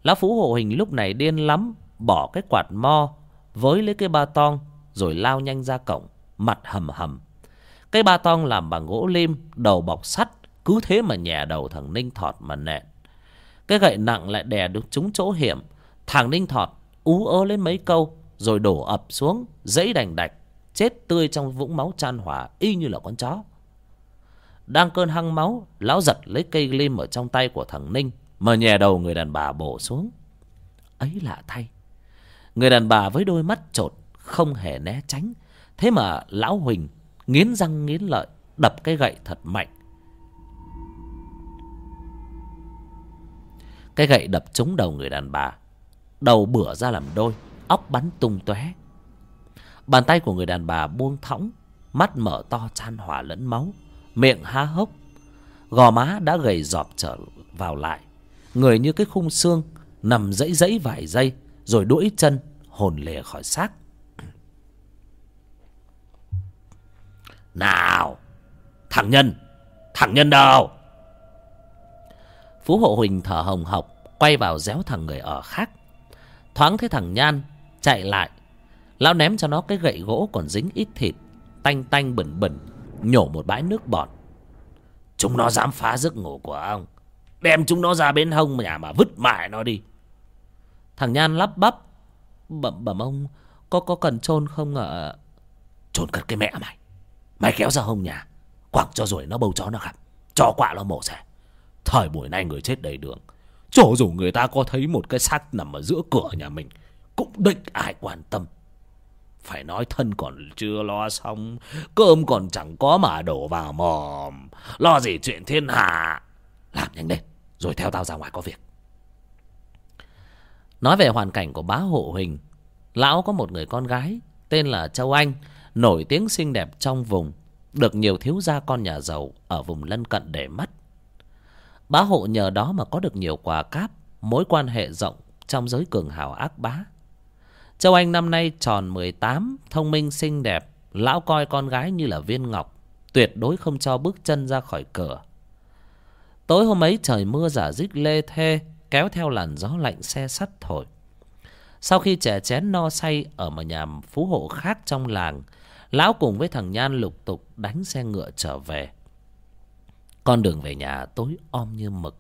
Lão phú hộ hình lúc này điên lắm, bỏ cái quạt mo với lấy cái ba tong rồi lao nhanh ra cổng, mặt hầm hầm. Cái ba tong làm bằng gỗ lim, đầu bọc sắt, cứ thế mà nhè đầu thằng ninh thọt mà nện. Cái gậy nặng lại đè được trúng chỗ hiểm, thằng ninh thọt ú ớ lên mấy câu rồi đổ ập xuống, dãy đành đạch, chết tươi trong vũng máu chan hỏa, y như là con chó. Đang cơn hăng máu, lão giật lấy cây lim ở trong tay của thằng ninh, mà nhè đầu người đàn bà bổ xuống. Ấy lạ thay. Người đàn bà với đôi mắt chột không hề né tránh. Thế mà lão huỳnh nghiến răng nghiến lợi, đập cái gậy thật mạnh. Cái gậy đập trúng đầu người đàn bà. Đầu bửa ra làm đôi óc bắn tung tóe. Bàn tay của người đàn bà buông thõng, mắt mở to chan hỏa lẫn máu, miệng há hốc, gò má đã gầy dọp trở vào lại. Người như cái khung xương nằm dãy dãy vài giây, rồi đuỗi chân hồn lìa khỏi xác. Nào, thằng nhân thằng nhân đâu? Phú hộ huỳnh thở hồng hộc, quay vào réo thằng người ở khác. Thoáng thấy thằng nhan chạy lại. Lão ném cho nó cái gậy gỗ còn dính ít thịt, tanh tanh bẩn bẩn, nhổ một bãi nước bọt. Chúng nó dám phá giấc ngủ của ông. Đem chúng nó ra bên hông nhà mà vứt mãi nó đi. Thằng nhan lắp bắp, bẩm bẩm ông, có có cần chôn không ạ? Chôn cất cái mẹ mày. Mày kéo ra hông nhà, quẳng cho rồi nó bầu chó nó gặp, cho quạ nó mổ xẻ. Thời buổi nay người chết đầy đường. Cho dù người ta có thấy một cái xác nằm ở giữa cửa nhà mình cũng định ai quan tâm. Phải nói thân còn chưa lo xong, cơm còn chẳng có mà đổ vào mồm. Lo gì chuyện thiên hạ. Làm nhanh lên, rồi theo tao ra ngoài có việc. Nói về hoàn cảnh của bá hộ huỳnh, lão có một người con gái tên là châu anh, nổi tiếng xinh đẹp trong vùng, được nhiều thiếu gia con nhà giàu ở vùng lân cận để mắt. Bá hộ nhờ đó mà có được nhiều quà cáp, mối quan hệ rộng trong giới cường hào ác bá châu anh năm nay tròn mười tám, thông minh, xinh đẹp, lão coi con gái như là viên ngọc, tuyệt đối không cho bước chân ra khỏi cửa. Tối hôm ấy trời mưa giả dích lê thê, kéo theo làn gió lạnh xe sắt thổi. Sau khi trẻ chén no say ở một nhà phú hộ khác trong làng, lão cùng với thằng nhan lục tục đánh xe ngựa trở về. Con đường về nhà tối om như mực,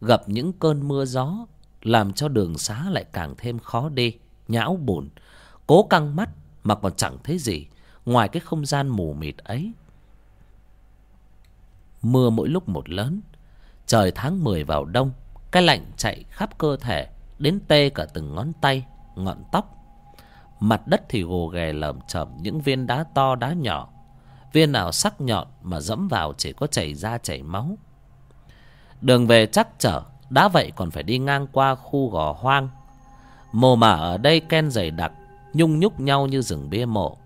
gặp những cơn mưa gió, làm cho đường xá lại càng thêm khó đi nhão bùn, cố căng mắt mà còn chẳng thấy gì ngoài cái không gian mù mịt ấy. Mưa mỗi lúc một lớn, trời tháng mười vào đông, cái lạnh chạy khắp cơ thể, đến tê cả từng ngón tay, ngọn tóc. Mặt đất thì gồ ghề lởm chởm những viên đá to đá nhỏ, viên nào sắc nhọn mà dẫm vào chỉ có chảy ra chảy máu. Đường về chắc chở đã vậy còn phải đi ngang qua khu gò hoang mồ mả ở đây ken dày đặc, nhung nhúc nhau như rừng bia mộ.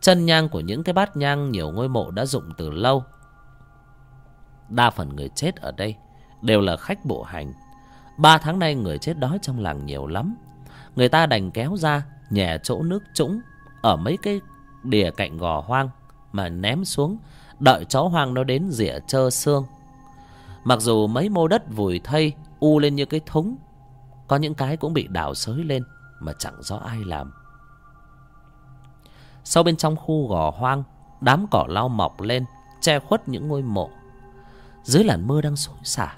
Chân nhang của những cái bát nhang nhiều ngôi mộ đã dụng từ lâu. Đa phần người chết ở đây đều là khách bộ hành. Ba tháng nay người chết đói trong làng nhiều lắm. Người ta đành kéo ra nhè chỗ nước trũng, ở mấy cái đìa cạnh gò hoang mà ném xuống, đợi chó hoang nó đến rỉa trơ xương. Mặc dù mấy mô đất vùi thây u lên như cái thúng có những cái cũng bị đào xới lên mà chẳng rõ ai làm. Sâu bên trong khu gò hoang, đám cỏ lau mọc lên, che khuất những ngôi mộ. Dưới làn mưa đang xối xả,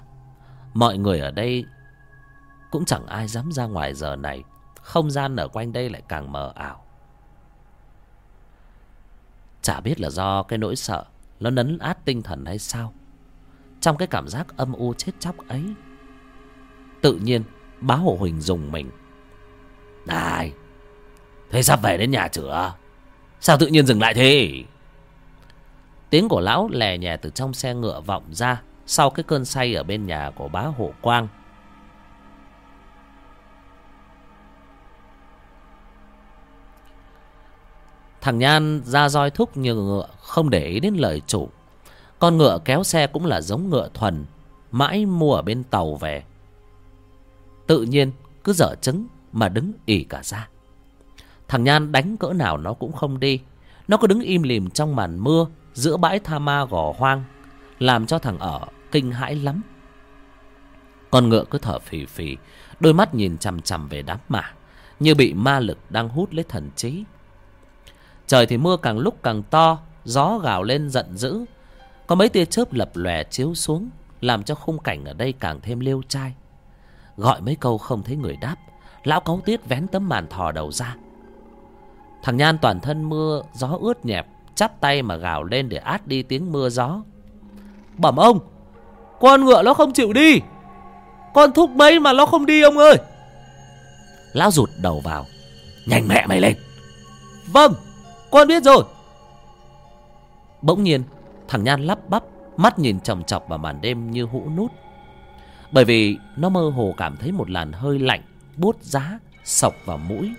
mọi người ở đây cũng chẳng ai dám ra ngoài giờ này. Không gian ở quanh đây lại càng mờ ảo. Chả biết là do cái nỗi sợ nó nấn át tinh thần hay sao. Trong cái cảm giác âm u chết chóc ấy, tự nhiên bá hộ huỳnh dùng mình. Này, thế sắp về đến nhà chưa sao tự nhiên dừng lại thế? Tiếng của lão lè nhà từ trong xe ngựa vọng ra sau cái cơn say ở bên nhà của bá hộ quang. Thằng nhan ra roi thúc như ngựa, không để ý đến lời chủ. Con ngựa kéo xe cũng là giống ngựa thuần, mãi mua ở bên tàu về tự nhiên cứ dở trứng mà đứng ỉ cả ra. Thằng nhan đánh cỡ nào nó cũng không đi. Nó cứ đứng im lìm trong màn mưa giữa bãi tha ma gò hoang, làm cho thằng ở kinh hãi lắm. Con ngựa cứ thở phì phì, đôi mắt nhìn chằm chằm về đám mả, như bị ma lực đang hút lấy thần trí. Trời thì mưa càng lúc càng to, gió gào lên giận dữ. Có mấy tia chớp lập lòe chiếu xuống, làm cho khung cảnh ở đây càng thêm liêu trai gọi mấy câu không thấy người đáp. Lão cáu tiết vén tấm màn thò đầu ra. Thằng nhan toàn thân mưa, gió ướt nhẹp, chắp tay mà gào lên để át đi tiếng mưa gió. Bẩm ông, con ngựa nó không chịu đi. Con thúc mấy mà nó không đi ông ơi. Lão rụt đầu vào. Nhanh mẹ mày lên. Vâng con biết rồi. Bỗng nhiên, thằng nhan lắp bắp, mắt nhìn chòng chọc vào màn đêm như hũ nút bởi vì nó mơ hồ cảm thấy một làn hơi lạnh, buốt giá sộc vào mũi,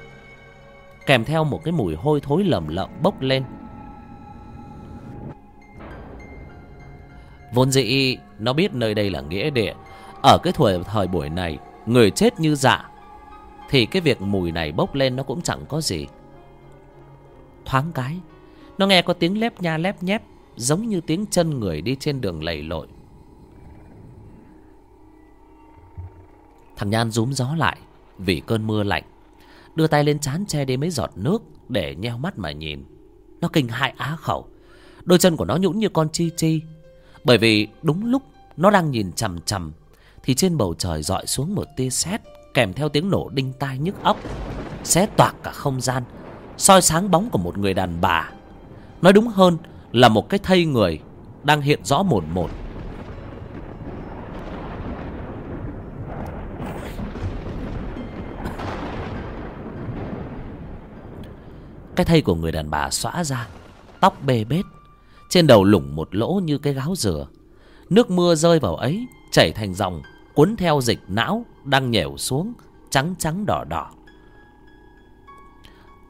kèm theo một cái mùi hôi thối lầm lợm bốc lên. Vốn dĩ, nó biết nơi đây là nghĩa địa. Ở cái thời thời buổi này, người chết như dạ thì cái việc mùi này bốc lên nó cũng chẳng có gì. Thoáng cái, nó nghe có tiếng lép nha lép nhép, giống như tiếng chân người đi trên đường lầy lội. Thằng nhan rúm gió lại vì cơn mưa lạnh, đưa tay lên chán che đi mấy giọt nước để nheo mắt mà nhìn. Nó kinh hại á khẩu, đôi chân của nó nhũn như con chi chi. Bởi vì đúng lúc nó đang nhìn chằm chằm, thì trên bầu trời dọi xuống một tia sét kèm theo tiếng nổ đinh tai nhức óc. Xé toạc cả không gian, soi sáng bóng của một người đàn bà. Nói đúng hơn là một cái thây người đang hiện rõ mồn một. Cái thây của người đàn bà xõa ra, tóc bê bết, trên đầu lủng một lỗ như cái gáo dừa. Nước mưa rơi vào ấy, chảy thành dòng, cuốn theo dịch não đang nhẻo xuống, trắng trắng đỏ đỏ.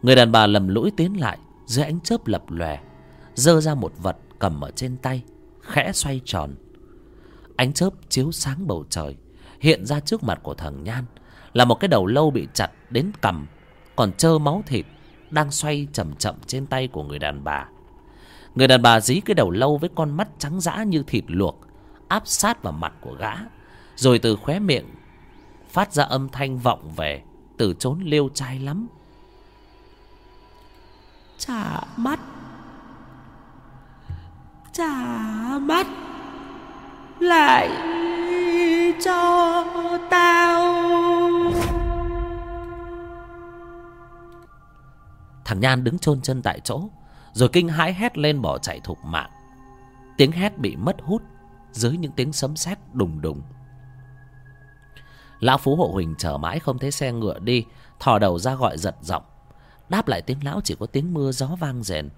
Người đàn bà lầm lũi tiến lại, dưới ánh chớp lập lòe, giơ ra một vật cầm ở trên tay, khẽ xoay tròn. Ánh chớp chiếu sáng bầu trời, hiện ra trước mặt của thằng nhan, là một cái đầu lâu bị chặt đến cằm, còn trơ máu thịt đang xoay chậm chậm trên tay của người đàn bà. Người đàn bà dí cái đầu lâu với con mắt trắng dã như thịt luộc, áp sát vào mặt của gã, rồi từ khóe miệng phát ra âm thanh vọng về, từ chốn liêu trai lắm. Trả mắt. Trả mắt lại cho tao. Thằng nhan đứng chôn chân tại chỗ, rồi kinh hãi hét lên bỏ chạy thục mạng. Tiếng hét bị mất hút dưới những tiếng sấm sét đùng đùng. Lão phú hộ huỳnh chờ mãi không thấy xe ngựa đi, thò đầu ra gọi giật giọng. Đáp lại tiếng lão chỉ có tiếng mưa gió vang rền.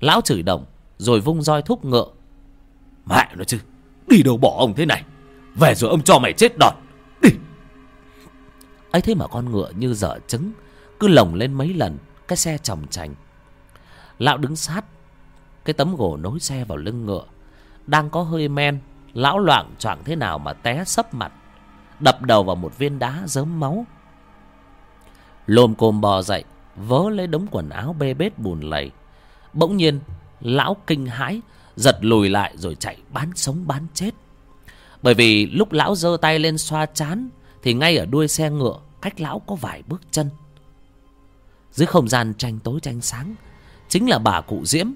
Lão chửi đồng rồi vung roi thúc ngựa. Mẹ nó chứ, đi đâu bỏ ông thế này? Về rồi ông cho mày chết đòn. Đi. Ấy thế mà con ngựa như dở trứng, cứ lồng lên mấy lần cái xe chồng chành. Lão đứng sát, cái tấm gỗ nối xe vào lưng ngựa, đang có hơi men, lão loạng choạng thế nào mà té sấp mặt, đập đầu vào một viên đá dớm máu. Lồm cồm bò dậy, vớ lấy đống quần áo bê bết bùn lầy. Bỗng nhiên, lão kinh hãi, giật lùi lại rồi chạy bán sống bán chết. Bởi vì lúc lão giơ tay lên xoa chán, thì ngay ở đuôi xe ngựa, cách lão có vài bước chân dưới không gian tranh tối tranh sáng, chính là bà cụ diễm,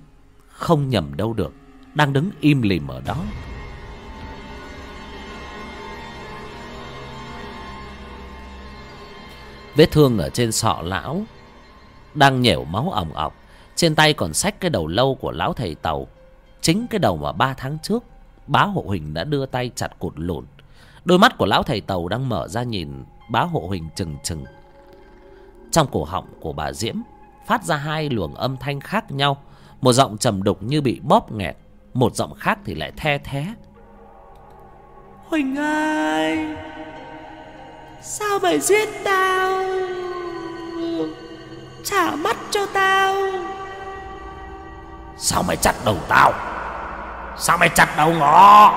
không nhầm đâu được, đang đứng im lìm ở đó. Vết thương ở trên sọ lão đang nhểu máu ỏng ọc, trên tay còn xách cái đầu lâu của lão thầy tàu. Chính cái đầu mà ba tháng trước, bá hộ huỳnh đã đưa tay chặt cụt lộn đôi mắt của lão thầy tàu đang mở ra nhìn, bá hộ huỳnh trừng trừng trong cổ họng của bà diễm phát ra hai luồng âm thanh khác nhau. Một giọng trầm đục như bị bóp nghẹt một giọng khác thì lại the thé. Huỳnh ơi sao mày giết tao? Trả mắt cho tao. Sao mày chặt đầu tao? Sao mày chặt đầu ngọ?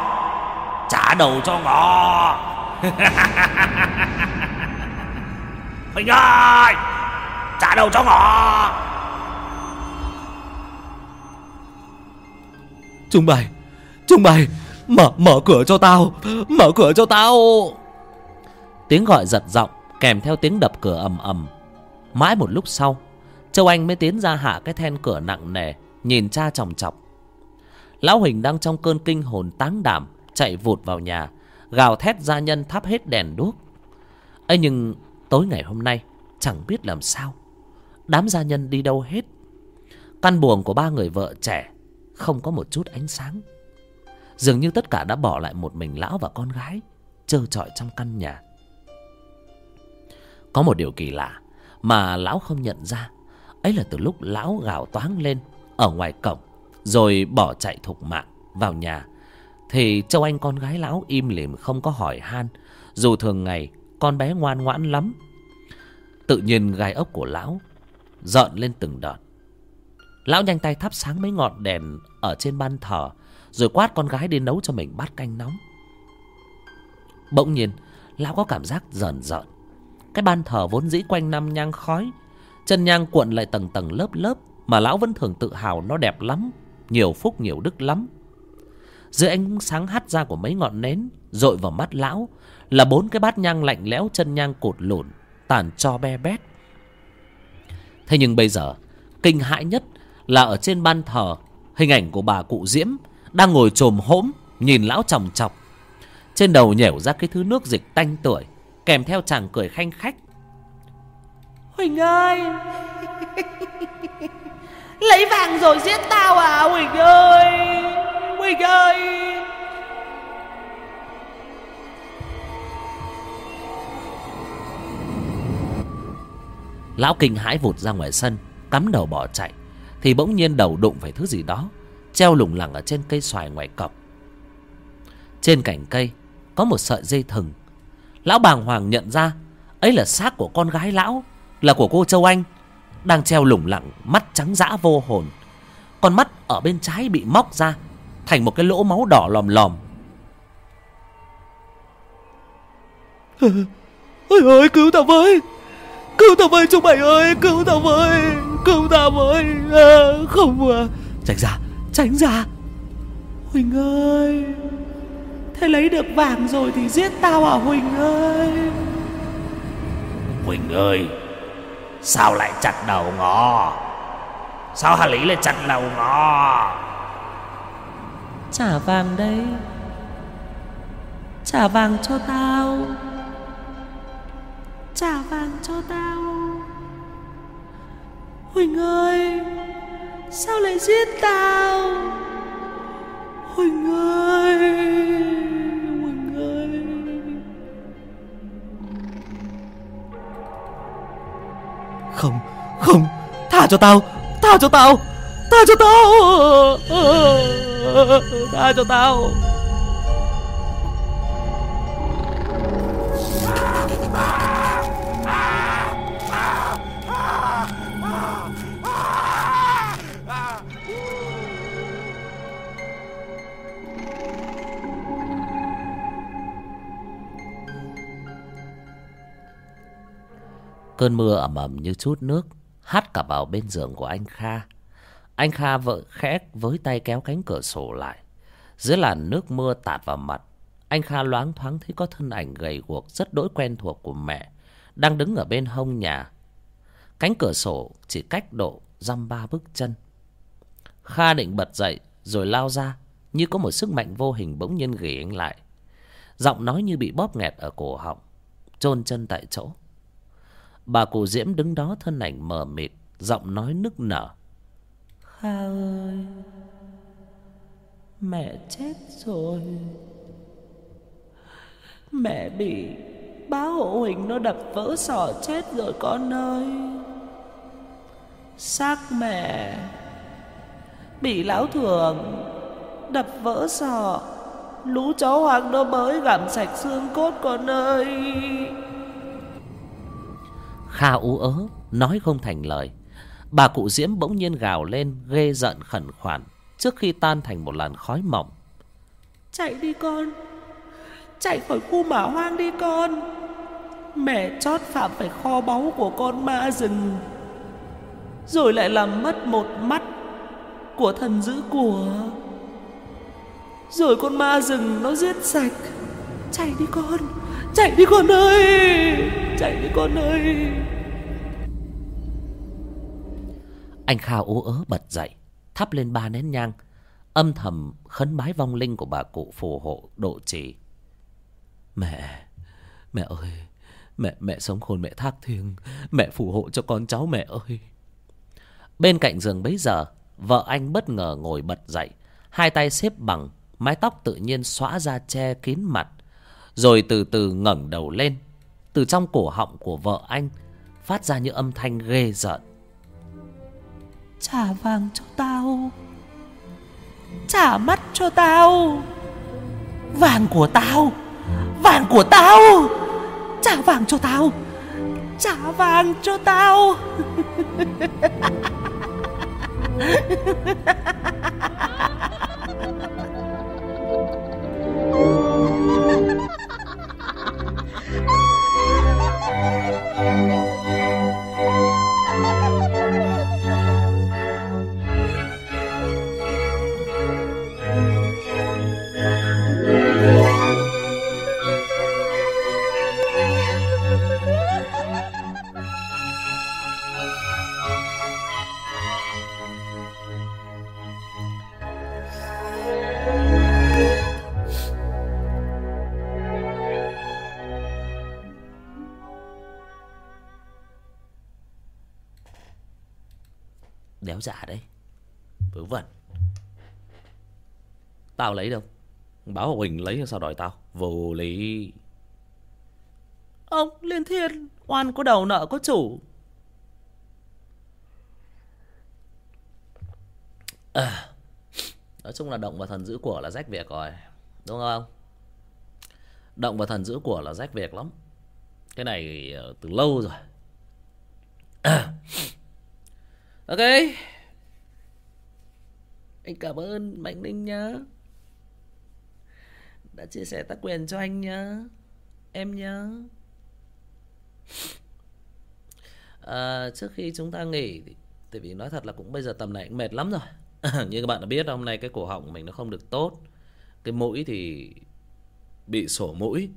Trả đầu cho ngọ huỳnh ơi! Trả đầu cho ngọ! Trung bày Trung bày Mở mở cửa cho tao Mở cửa cho tao. Tiếng gọi giật giọng Kèm theo tiếng đập cửa ầm ầm. Mãi một lúc sau Châu Anh mới tiến ra hạ cái then cửa nặng nề Nhìn cha chòng chọc. Lão Huỳnh đang trong cơn kinh hồn táng đảm Chạy vụt vào nhà Gào thét gia nhân thắp hết đèn đuốc. Ấy nhưng tối ngày hôm nay, Chẳng biết làm sao. Đám gia nhân đi đâu hết? Căn buồng của ba người vợ trẻ Không có một chút ánh sáng. Dường như tất cả đã bỏ lại một mình lão và con gái, Trơ trọi trong căn nhà. Có một điều kỳ lạ Mà lão không nhận ra. Ấy là từ lúc lão gào toáng lên Ở ngoài cổng, Rồi bỏ chạy thục mạng vào nhà. Thì Châu Anh con gái lão im lìm không có hỏi han, Dù thường ngày con bé ngoan ngoãn lắm. Tự nhiên gai ốc của lão Dợn lên từng đợt. Lão nhanh tay thắp sáng mấy ngọn đèn Ở trên ban thờ, Rồi quát con gái đi nấu cho mình bát canh nóng. Bỗng nhiên, Lão có cảm giác rờn rợn. Cái ban thờ vốn dĩ quanh năm nhang khói, Chân nhang cuộn lại tầng tầng lớp lớp Mà lão vẫn thường tự hào nó đẹp lắm, Nhiều phúc nhiều đức lắm. Dưới ánh sáng hắt ra của mấy ngọn nến Rội vào mắt lão, Là bốn cái bát nhang lạnh lẽo chân nhang cột lộn, Tàn cho be bét. Thế nhưng bây giờ, Kinh hãi nhất là ở trên ban thờ, Hình ảnh của bà cụ Diễm Đang ngồi trồm hỗm Nhìn lão chòng chọc. Trên đầu nhẻo ra cái thứ nước dịch tanh tuổi Kèm theo chàng cười khanh khách. Huỳnh ơi! Lấy vàng rồi giết tao à Huỳnh ơi! Huỳnh ơi! Lão kinh hãi vụt ra ngoài sân, Cắm đầu bỏ chạy. Thì bỗng nhiên đầu đụng phải thứ gì đó, Treo lủng lẳng ở trên cây xoài ngoài cọc Trên cành cây, Có một sợi dây thừng. Lão bàng hoàng nhận ra, Ấy là xác của con gái lão, Là của cô Châu Anh, Đang treo lủng lẳng, mắt trắng dã vô hồn. Con mắt ở bên trái bị móc ra, Thành một cái lỗ máu đỏ lòm lòm. Ôi ơi cứu tao với! Cứu tao với chúng mày ơi Cứu tao với Cứu tao với. À, Không à. Tránh ra Tránh ra. Huỳnh ơi Thế lấy được vàng rồi thì giết tao à Huỳnh ơi? Huỳnh ơi Sao lại chặt đầu ngọ Sao Hà Lý lại chặt đầu ngọ Trả vàng đây Trả vàng cho tao Trả vàng cho tao. Huỳnh ơi, Sao lại giết tao? Huỳnh ơi Huỳnh ơi. Không Không, tha cho tao, Tha cho tao, Tha cho tao, Tha cho tao. Cơn mưa ẩm ẩm như chút nước Hắt cả vào bên giường của anh Kha. Anh Kha vợ khẽ với tay kéo cánh cửa sổ lại. Dưới làn nước mưa tạt vào mặt, Anh Kha loáng thoáng thấy có thân ảnh gầy guộc Rất đỗi quen thuộc của mẹ, Đang đứng ở bên hông nhà. Cánh cửa sổ chỉ cách độ dăm ba bước chân. Kha định bật dậy Rồi lao ra, Như có một sức mạnh vô hình bỗng nhiên ghì anh lại. Giọng nói như bị bóp nghẹt ở cổ họng, chôn chân tại chỗ. Bà cụ Diễm đứng đó thân ảnh mờ mịt, Giọng nói nức nở. Kha ơi, Mẹ chết rồi. Mẹ bị bá hộ huỳnh nó đập vỡ sọ chết rồi con ơi. Xác mẹ Bị lão thường Đập vỡ sọ Lũ chó hoang nó bới gặm sạch xương cốt con ơi. Kha ú ớ, Nói không thành lời. Bà cụ Diễm bỗng nhiên gào lên, Ghê giận khẩn khoản, Trước khi tan thành một làn khói mỏng. Chạy đi con, Chạy khỏi khu mả hoang đi con. Mẹ chót phạm phải kho báu của con ma rừng, Rồi lại làm mất một mắt Của thần giữ của. Rồi con ma rừng nó giết sạch. Chạy đi con. Chạy đi con ơi, Chạy đi con ơi. Anh Kha ú ớ bật dậy, Thắp lên ba nén nhang, Âm thầm khấn bái vong linh của bà cụ phù hộ độ trì. Mẹ Mẹ ơi, Mẹ mẹ sống khôn mẹ thác thiêng, Mẹ phù hộ cho con cháu mẹ ơi. Bên cạnh giường bấy giờ, Vợ anh bất ngờ ngồi bật dậy, Hai tay xếp bằng, Mái tóc tự nhiên xõa ra che kín mặt. Rồi từ từ ngẩng đầu lên. Từ trong cổ họng của vợ anh, Phát ra những âm thanh ghê giận Trả vàng cho tao. Trả mắt cho tao. Vàng của tao. Vàng của tao. Trả vàng cho tao. Trả vàng cho tao. Đéo Tao lấy đâu? Báo Huỳnh lấy sao đòi tao? Vô lý. Ông Liên Thiên Oan có đầu nợ có chủ. À, Nói chung là động và thần giữ của là rách việc rồi Đúng không? Động và thần giữ của là rách việc lắm. Cái này ờ, từ lâu rồi. À. Ok. Anh cảm ơn Mạnh Ninh nhá đã chia sẻ tác quyền cho anh nhá Em nhá. À, Trước khi chúng ta nghỉ thì, Tại vì nói thật là cũng bây giờ tầm này cũng mệt lắm rồi. Như các bạn đã biết hôm nay cái cổ họng của mình nó không được tốt. Cái mũi thì Bị sổ mũi.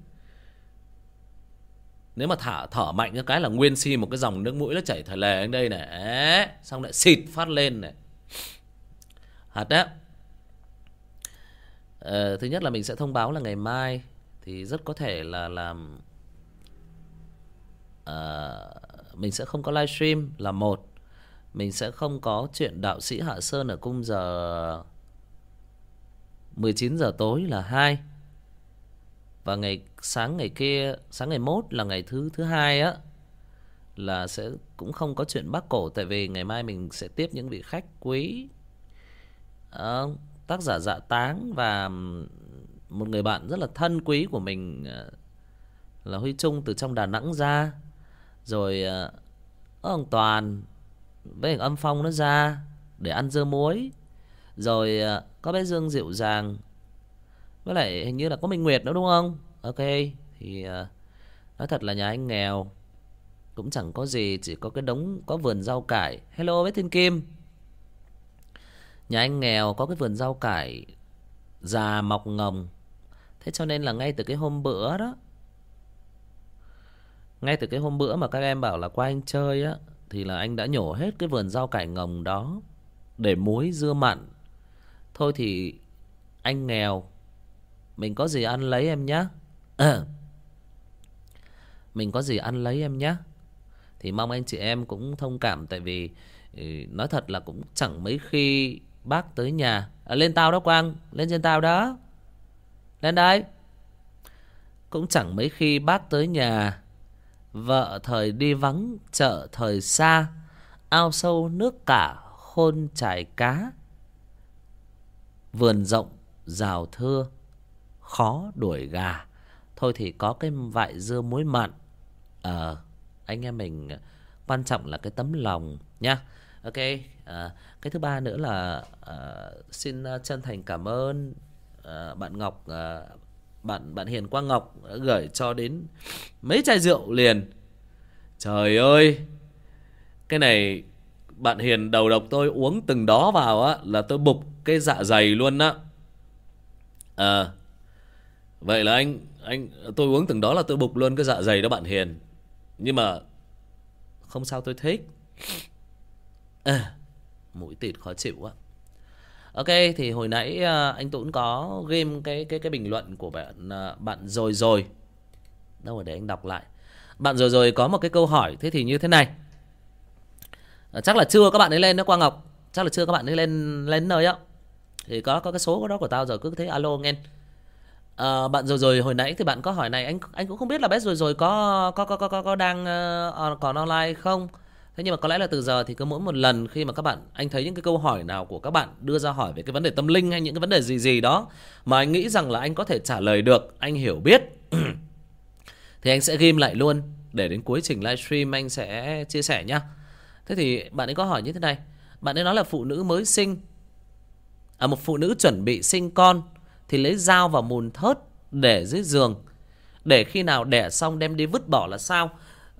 Nếu mà thả thở mạnh cái là nguyên si một cái dòng nước mũi nó chảy thở lề đến đây này. Xong lại xịt phát lên này. Hạt đấy ờ, thứ nhất là mình sẽ thông báo là ngày mai thì rất có thể là làm uh, mình sẽ không có livestream là một. Mình sẽ không có chuyện đạo sĩ hạ sơn ở cung giờ 19 giờ tối là hai. Và ngày sáng ngày kia sáng ngày mốt là ngày thứ thứ hai á là sẽ cũng không có chuyện bác cổ. Tại vì ngày mai mình sẽ tiếp những vị khách quý. À, tác giả dạ táng và một người bạn rất là thân quý của mình ờ, là huy trung từ trong đà nẵng ra. Rồi ờ, ông toàn với âm phong nó ra để ăn dưa muối. Rồi ờ, có bé dương dịu dàng với lại hình như là có minh nguyệt nữa, đúng không? Ok, thì nói thật là nhà anh nghèo. Cũng chẳng có gì, chỉ có cái đống, có vườn rau cải. Hello bé thiên kim nhà anh nghèo có cái vườn rau cải già mọc ngồng. Thế cho nên là ngay từ cái hôm bữa đó, ngay từ cái hôm bữa mà các em bảo là qua anh chơi á, thì là anh đã nhổ hết cái vườn rau cải ngồng đó để muối dưa mặn. Thôi thì anh nghèo, mình có gì ăn lấy em nhá. Mình có gì ăn lấy em nhá. Thì mong anh chị em cũng thông cảm tại vì ừ, nói thật là cũng chẳng mấy khi bác tới nhà. À, lên tao đó quang lên trên tao đó. Lên đây. Cũng chẳng mấy khi bác tới nhà. Vợ thời đi vắng chợ thời xa. Ao sâu nước cả khôn trải cá. Vườn rộng rào thưa khó đuổi gà. Thôi thì có cái vại dưa muối mặn. Ờ anh em mình quan trọng là cái tấm lòng nhá ok à, cái thứ ba nữa là uh, xin ờ, chân thành cảm ơn uh, bạn ngọc uh, bạn bạn hiền quang ngọc đã gửi cho đến mấy chai rượu liền. Trời ơi! Cái này bạn hiền đầu độc tôi uống từng đó vào á là tôi bục cái dạ dày luôn á. À, vậy là anh anh tôi uống từng đó là tôi bục luôn cái dạ dày đó bạn hiền. Nhưng mà không sao tôi thích. À, mũi tịt khó chịu quá ok thì hồi nãy à, anh tuấn có game cái cái cái bình luận của bạn à, bạn rồi rồi. Đâu rồi để anh đọc lại. Bạn rồi rồi có một cái câu hỏi thế thì như thế này. À, chắc là chưa các bạn ấy lên đó quang ngọc. Chắc là chưa các bạn ấy lên lên nơi á. Thì có có cái số đó của tao rồi cứ thế alo nghe. À, bạn rồi rồi hồi nãy thì bạn có hỏi này anh anh cũng không biết là bé rồi rồi có có có có có, có đang uh, còn online không? Thế nhưng mà có lẽ là từ giờ thì cứ mỗi một lần khi mà các bạn, anh thấy những cái câu hỏi nào của các bạn đưa ra hỏi về cái vấn đề tâm linh hay những cái vấn đề gì gì đó mà anh nghĩ rằng là anh có thể trả lời được, anh hiểu biết, thì anh sẽ ghim lại luôn để đến cuối trình livestream anh sẽ chia sẻ nhá. Thế thì bạn ấy có hỏi như thế này, bạn ấy nói là phụ nữ mới sinh à một phụ nữ chuẩn bị sinh con thì lấy dao và mùn thớt để dưới giường, để khi nào đẻ xong đem đi vứt bỏ là sao?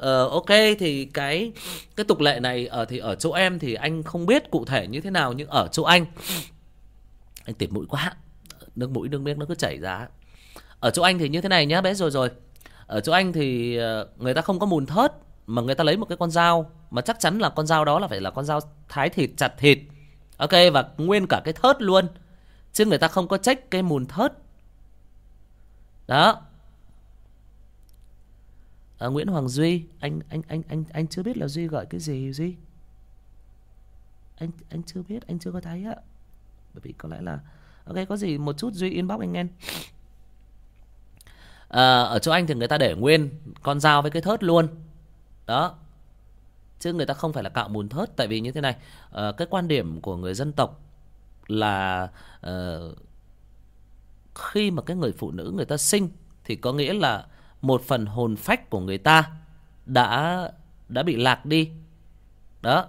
Ờ, ok thì cái cái tục lệ này ở thì ở chỗ em thì anh không biết cụ thể như thế nào nhưng ở chỗ anh anh tịt mũi quá. Nước mũi nước miếng nó cứ chảy ra. Ở chỗ anh thì như thế này nhá bé rồi rồi. Ở chỗ anh thì ờ, người ta không có mùn thớt mà người ta lấy một cái con dao mà chắc chắn là con dao đó là phải là con dao thái thịt chặt thịt. Ok và nguyên cả cái thớt luôn chứ người ta không có trách cái mùn thớt. Đó à, Nguyễn Hoàng Duy anh anh anh anh anh chưa biết là Duy gọi cái gì Duy? Anh anh chưa biết anh chưa có thấy á. Bởi vì có lẽ là ok có gì một chút Duy inbox anh em. À, ở chỗ anh thì người ta để nguyên con dao với cái thớt luôn. Đó. Chứ người ta không phải là cạo mùn thớt tại vì như thế này à, cái quan điểm của người dân tộc là à, khi mà cái người phụ nữ người ta sinh thì có nghĩa là một phần hồn phách của người ta đã đã bị lạc đi. Đó.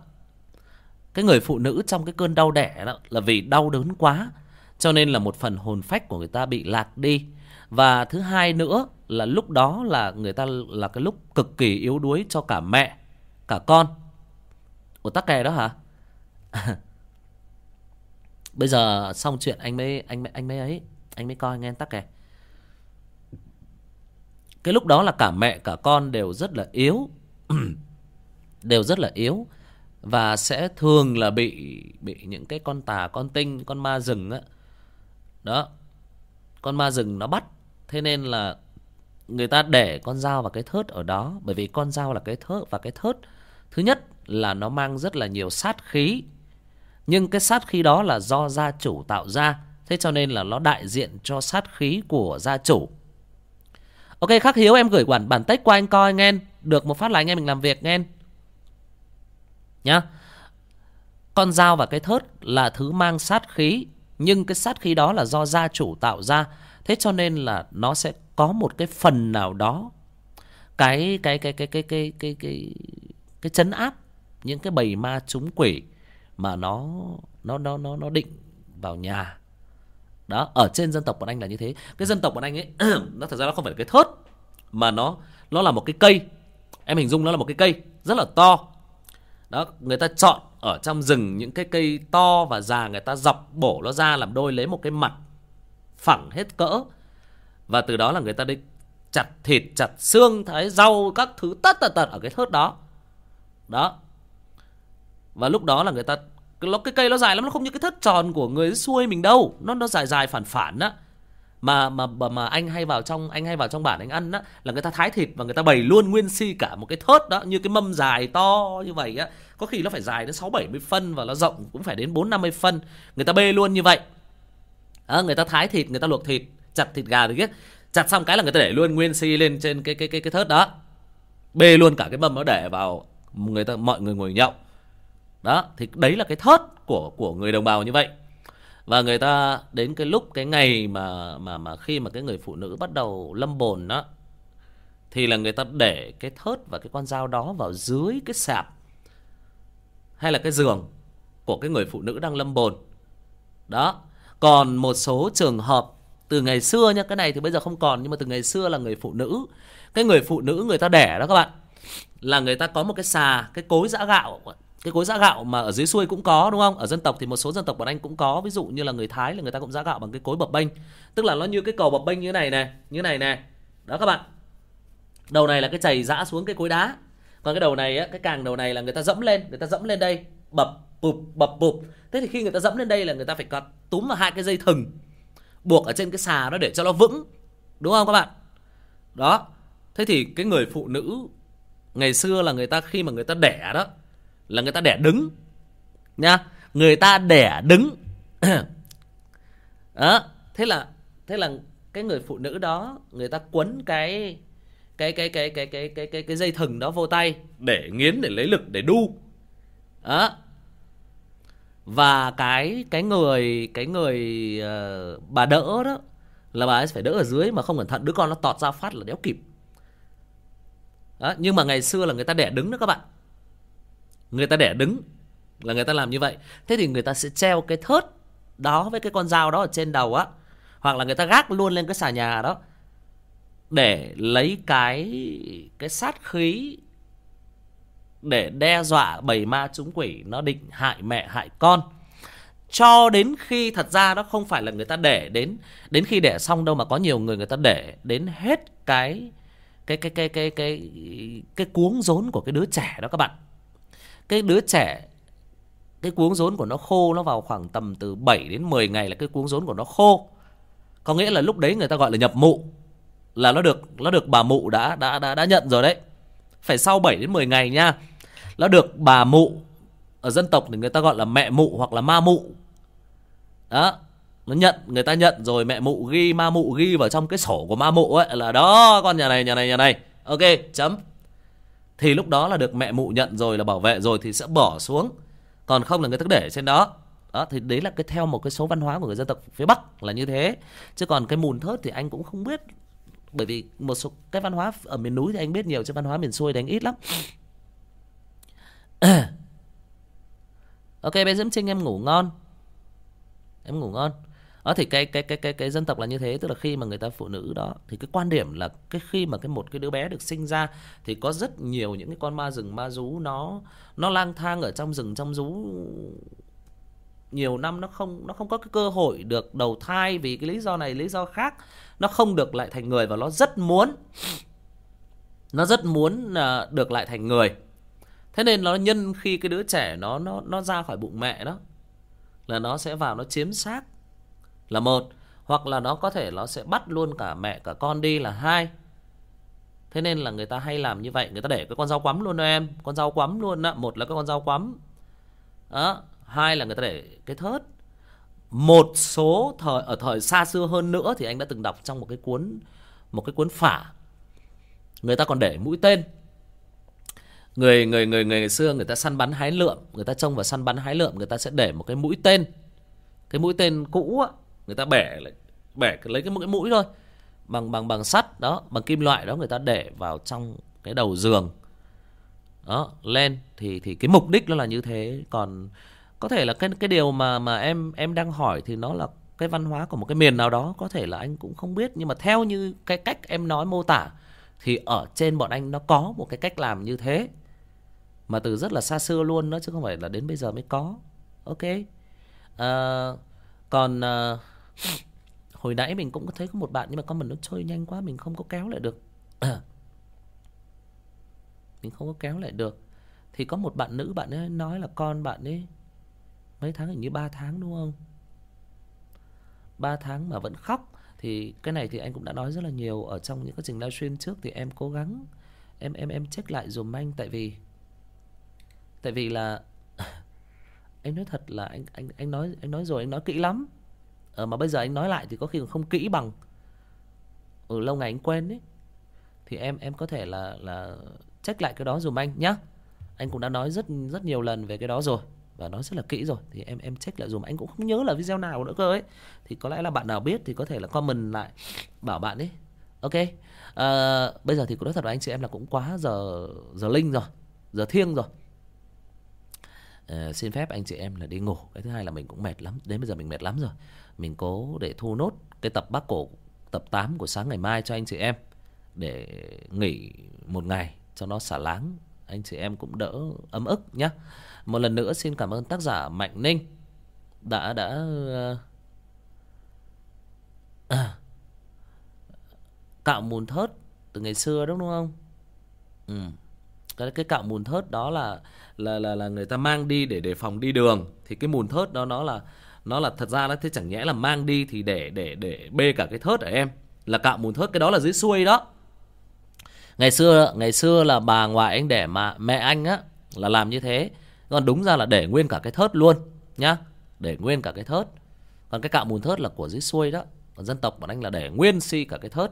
Cái người phụ nữ trong cái cơn đau đẻ đó là vì đau đớn quá, cho nên là một phần hồn phách của người ta bị lạc đi. Và thứ hai nữa là lúc đó là người ta là cái lúc cực kỳ yếu đuối cho cả mẹ, cả con. Ủa, tắc kè đó hả? Bây giờ xong chuyện, anh mới anh mới anh mới ấy, anh mới coi nghe tắc kè cái lúc đó là cả mẹ, cả con đều rất là yếu. Đều rất là yếu. Và sẽ thường là bị bị những cái con tà, con tinh, con ma rừng á. Đó. Con ma rừng nó bắt. Thế nên là người ta để con dao và cái thớt ở đó. Bởi vì con dao là cái thớt và cái thớt, thứ nhất là nó mang rất là nhiều sát khí. Nhưng cái sát khí đó là do gia chủ tạo ra. Thế cho nên là nó đại diện cho sát khí của gia chủ ok, khắc hiếu, em gửi bản bản tách qua anh coi, nghe. Được, một phát là anh em mình làm việc, nghe. Nhá. Con dao và cái thớt là thứ mang sát khí, nhưng cái sát khí đó là do gia chủ tạo ra. Thế cho nên là nó sẽ có một cái phần nào đó, cái cái cái cái cái cái cái cái cái chấn áp những cái bầy ma chúng quỷ mà nó nó nó nó nó định vào nhà đó, ở trên dân tộc bọn anh là như thế. Cái dân tộc bọn anh ấy, nó thật ra nó không phải là cái thớt, mà nó nó là một cái cây. Em hình dung nó là một cái cây rất là to. Đó, người ta chọn ở trong rừng những cái cây to và già, người ta dọc bổ nó ra làm đôi lấy một cái mặt phẳng hết cỡ. Và từ đó là người ta đi chặt thịt, chặt xương, thái rau, các thứ tất tật tật ở cái thớt đó. Đó. Và lúc đó là người ta nó cái cây nó dài lắm nó không như cái thớt tròn của người xuôi mình đâu. Nó nó dài dài phản phản á. Mà mà mà, mà anh hay vào trong anh hay vào trong bản anh ăn á là người ta thái thịt và người ta bày luôn nguyên si cả một cái thớt đó như cái mâm dài to như vậy á. Có khi nó phải dài đến sáu bảy mươi phân và nó rộng cũng phải đến bốn năm mươi phân. Người ta bê luôn như vậy. À, người ta thái thịt người ta luộc thịt chặt thịt gà thì biết chặt xong cái là người ta để luôn nguyên si lên trên cái cái cái cái thớt đó. Bê luôn cả cái mâm nó để vào người ta mọi người ngồi nhậu đó, thì đấy là cái thớt của của người đồng bào như vậy. Và người ta đến cái lúc, cái ngày mà mà mà khi mà cái người phụ nữ bắt đầu lâm bồn đó, thì là người ta để cái thớt và cái con dao đó vào dưới cái sạp, hay là cái giường của cái người phụ nữ đang lâm bồn. Đó, còn một số trường hợp từ ngày xưa nhá, cái này thì bây giờ không còn, nhưng mà từ ngày xưa là người phụ nữ, cái người phụ nữ người ta đẻ đó các bạn, là người ta có một cái xà, cái cối giã gạo cái cối giã gạo mà ở dưới xuôi cũng có, đúng không? Ở dân tộc thì một số dân tộc bọn anh cũng có, ví dụ như là người thái là người ta cũng giã gạo bằng cái cối bập bênh. Tức là nó như cái cầu bập bênh như này này, như này này. Đó các bạn. Đầu này là cái chày giã xuống cái cối đá. Còn cái đầu này á, cái càng đầu này là người ta dẫm lên, người ta dẫm lên đây, bập, bụp bập, bụp. Thế thì khi người ta dẫm lên đây là người ta phải cắt túm vào hai cái dây thừng, buộc ở trên cái xà đó để cho nó vững. Đúng không các bạn? Đó. Thế thì cái người phụ nữ ngày xưa là người ta khi mà người ta đẻ đó là người ta đẻ đứng nha. Người ta đẻ đứng. Đó thế là thế là cái người phụ nữ đó người ta quấn cái cái cái cái cái cái cái cái cái dây thừng đó vô tay. Để nghiến để lấy lực để đu. Đó. Và cái cái người cái người uh, bà đỡ đó là bà ấy phải đỡ ở dưới mà không cẩn thận đứa con nó tọt ra phát là đéo kịp. Đó, nhưng mà ngày xưa là người ta đẻ đứng đó các bạn người ta đẻ đứng là người ta làm như vậy. Thế thì người ta sẽ treo cái thớt đó với cái con dao đó ở trên đầu á, hoặc là người ta gác luôn lên cái xà nhà đó để lấy cái cái sát khí để đe dọa bầy ma chúng quỷ. Nó định hại mẹ, hại con. Cho đến khi thật ra nó không phải là người ta để đến đến khi đẻ xong đâu mà có nhiều người người ta để đến hết cái cái cái cái cái cái cái cuống rốn của cái đứa trẻ đó các bạn cái đứa trẻ, cái cuống rốn của nó khô nó vào khoảng tầm từ 7 đến 10 ngày là cái cuống rốn của nó khô. Có nghĩa là lúc đấy người ta gọi là nhập mụ, là nó được nó được bà mụ đã đã đã đã nhận rồi đấy. Phải sau 7 đến 10 ngày nha, nó được bà mụ ở dân tộc thì người ta gọi là mẹ mụ hoặc là ma mụ. Đó, nó nhận, người ta nhận rồi mẹ mụ ghi, ma mụ ghi vào trong cái sổ của ma mụ ấy, là đó, con nhà này nhà này nhà này. Ok, chấm thì lúc đó là được mẹ mụ nhận rồi, là bảo vệ rồi thì sẽ bỏ xuống. Còn không là người ta để trên đó. Đó, thì đấy là cái theo một cái số văn hóa của người dân tộc phía bắc là như thế. Chứ còn cái mùn thớt thì anh cũng không biết. Bởi vì một số cái văn hóa ở miền núi thì anh biết nhiều, chứ văn hóa miền xuôi thì anh ít lắm. Ok, bé diễm trinh, em ngủ ngon. Em ngủ ngon đó thì cái cái cái cái cái dân tộc là như thế, tức là khi mà người ta phụ nữ đó, thì cái quan điểm là cái khi mà cái một cái đứa bé được sinh ra, thì có rất nhiều những cái con ma rừng, ma rú nó nó lang thang ở trong rừng, trong rú nhiều năm, nó không nó không có cái cơ hội được đầu thai vì cái lý do này, lý do khác. Nó không được lại thành người và nó rất muốn, nó rất muốn à, được lại thành người. Thế nên nó nhân khi cái đứa trẻ nó nó nó ra khỏi bụng mẹ đó, là nó sẽ vào, nó chiếm xác là một, hoặc là nó có thể nó sẽ bắt luôn cả mẹ, cả con đi là hai. Thế nên là người ta hay làm như vậy, người ta để cái con dao quắm luôn đó em. Con dao quắm luôn đó một là cái con dao quắm. Đó, hai là người ta để cái thớt. Một số thời, ở thời xa xưa hơn nữa thì anh đã từng đọc trong một cái cuốn, một cái cuốn phả. Người ta còn để mũi tên. Người người người người người xưa người ta săn bắn hái lượm, người ta trông vào săn bắn hái lượm, người ta sẽ để một cái mũi tên. Cái mũi tên cũ á người ta bẻ lại bẻ lấy cái mũi mũi thôi. Bằng bằng bằng sắt đó bằng kim loại đó người ta để vào trong cái đầu giường. Đó lên thì thì cái mục đích nó là như thế. Còn có thể là cái cái điều mà mà em em đang hỏi thì nó là cái văn hóa của một cái miền nào đó. Có thể là anh cũng không biết. Nhưng mà theo như cái cách em nói mô tả thì ở trên bọn anh nó có một cái cách làm như thế. Mà từ rất là xa xưa luôn đó chứ không phải là đến bây giờ mới có. Ok. À, còn à, hồi nãy mình cũng có thấy có một bạn nhưng mà con mình nó chơi nhanh quá, mình không có kéo lại được. Mình không có kéo lại được. Thì có một bạn nữ, bạn ấy nói là con bạn ấy mấy tháng, hình như ba tháng đúng không? Ba tháng mà vẫn khóc. Thì cái này thì anh cũng đã nói rất là nhiều. Ở trong những cái trình livestream trước thì em cố gắng, em em em check lại dùm anh. Tại vì tại vì là anh nói thật là anh anh anh nói anh nói rồi, anh nói kỹ lắm ờ, mà bây giờ anh nói lại thì có khi còn không kỹ bằng. Ừ lâu ngày anh quên đấy thì em em có thể là là check lại cái đó dùm anh nhá. Anh cũng đã nói rất rất nhiều lần về cái đó rồi và nói rất là kỹ rồi. Thì em em check lại dùm anh cũng không nhớ là video nào nữa cơ ấy. Thì có lẽ là bạn nào biết thì có thể là comment lại bảo bạn ấy. Ok. À, bây giờ thì cũng nói thật với anh chị em là cũng quá giờ giờ linh rồi giờ thiêng rồi uh, xin phép anh chị em là đi ngủ. Cái thứ hai là mình cũng mệt lắm. Đến bây giờ mình mệt lắm rồi. Mình cố để thu nốt cái tập bác cổ tập 8 của sáng ngày mai cho anh chị em để nghỉ một ngày cho nó xả láng. Anh chị em cũng đỡ ấm ức nhé một lần nữa xin cảm ơn tác giả mạnh ninh đã đã ờ, à, cạo mùn thớt từ ngày xưa đúng không? Ừ cái cái cạo mùn thớt đó là là là là người ta mang đi để đề phòng đi đường. Thì cái mùn thớt đó, nó là nó là thật ra nó thế chẳng nhẽ là mang đi thì để để để bê cả cái thớt ở em? Là cạo mùn thớt, cái đó là dưới xuôi đó. Ngày xưa ngày xưa là bà ngoại anh để mà, mẹ anh á, là làm như thế. Còn đúng ra là để nguyên cả cái thớt luôn, nhá. Để nguyên cả cái thớt. Còn cái cạo mùn thớt là của dưới xuôi đó. Còn dân tộc bọn anh là để nguyên si cả cái thớt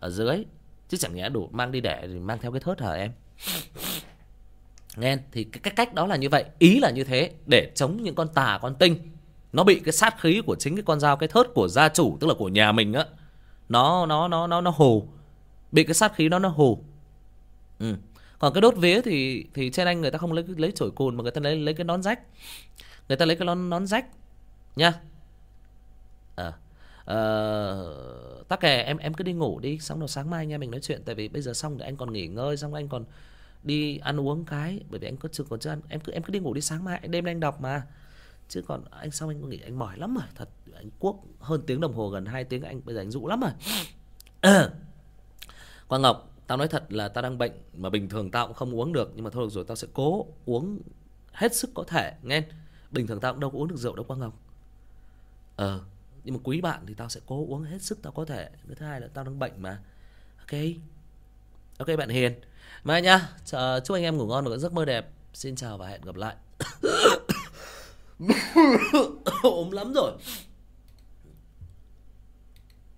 ở dưới. Chứ chẳng nhẽ đủ mang đi để thì mang theo cái thớt hả em? Nghe thì cái cách đó là như vậy. Ý là như thế để chống những con tà con tinh. Nó bị cái sát khí của chính cái con dao cái thớt của gia chủ tức là của nhà mình á. Nó nó nó nó nó hù. Bị cái sát khí đó nó hù. Ừ. còn cái đốt vía thì thì trên anh người ta không lấy lấy chổi cùn mà người ta lấy lấy cái nón rách. Người ta lấy cái nón nón rách nha. À, à, tắc kè em em cứ đi ngủ đi xong rồi sáng mai nha mình nói chuyện. Tại vì bây giờ xong thì anh còn nghỉ ngơi xong anh còn đi ăn uống cái, bởi vì anh có chưa còn chưa ăn. Em cứ em cứ đi ngủ đi, sáng mai đêm nay anh đọc mà. Chứ còn anh xong anh nghỉ anh mỏi lắm rồi. Thật, anh cuốc hơn tiếng đồng hồ gần 2 tiếng, anh bây giờ anh dụ lắm rồi. Quang Ngọc, Tao nói thật là tao đang bệnh Mà bình thường tao cũng không uống được, Nhưng mà thôi được rồi, tao sẽ cố uống hết sức có thể, nghe. Bình thường tao cũng đâu có uống được rượu đâu, Quang Ngọc. Ờ Nhưng mà quý bạn thì tao sẽ cố uống hết sức tao có thể. Cái thứ hai là tao đang bệnh mà. Ok. Ok bạn Hiền. Mai nhá Chúc anh em ngủ ngon và có giấc mơ đẹp. Xin chào và hẹn gặp lại. Ốm lắm rồi.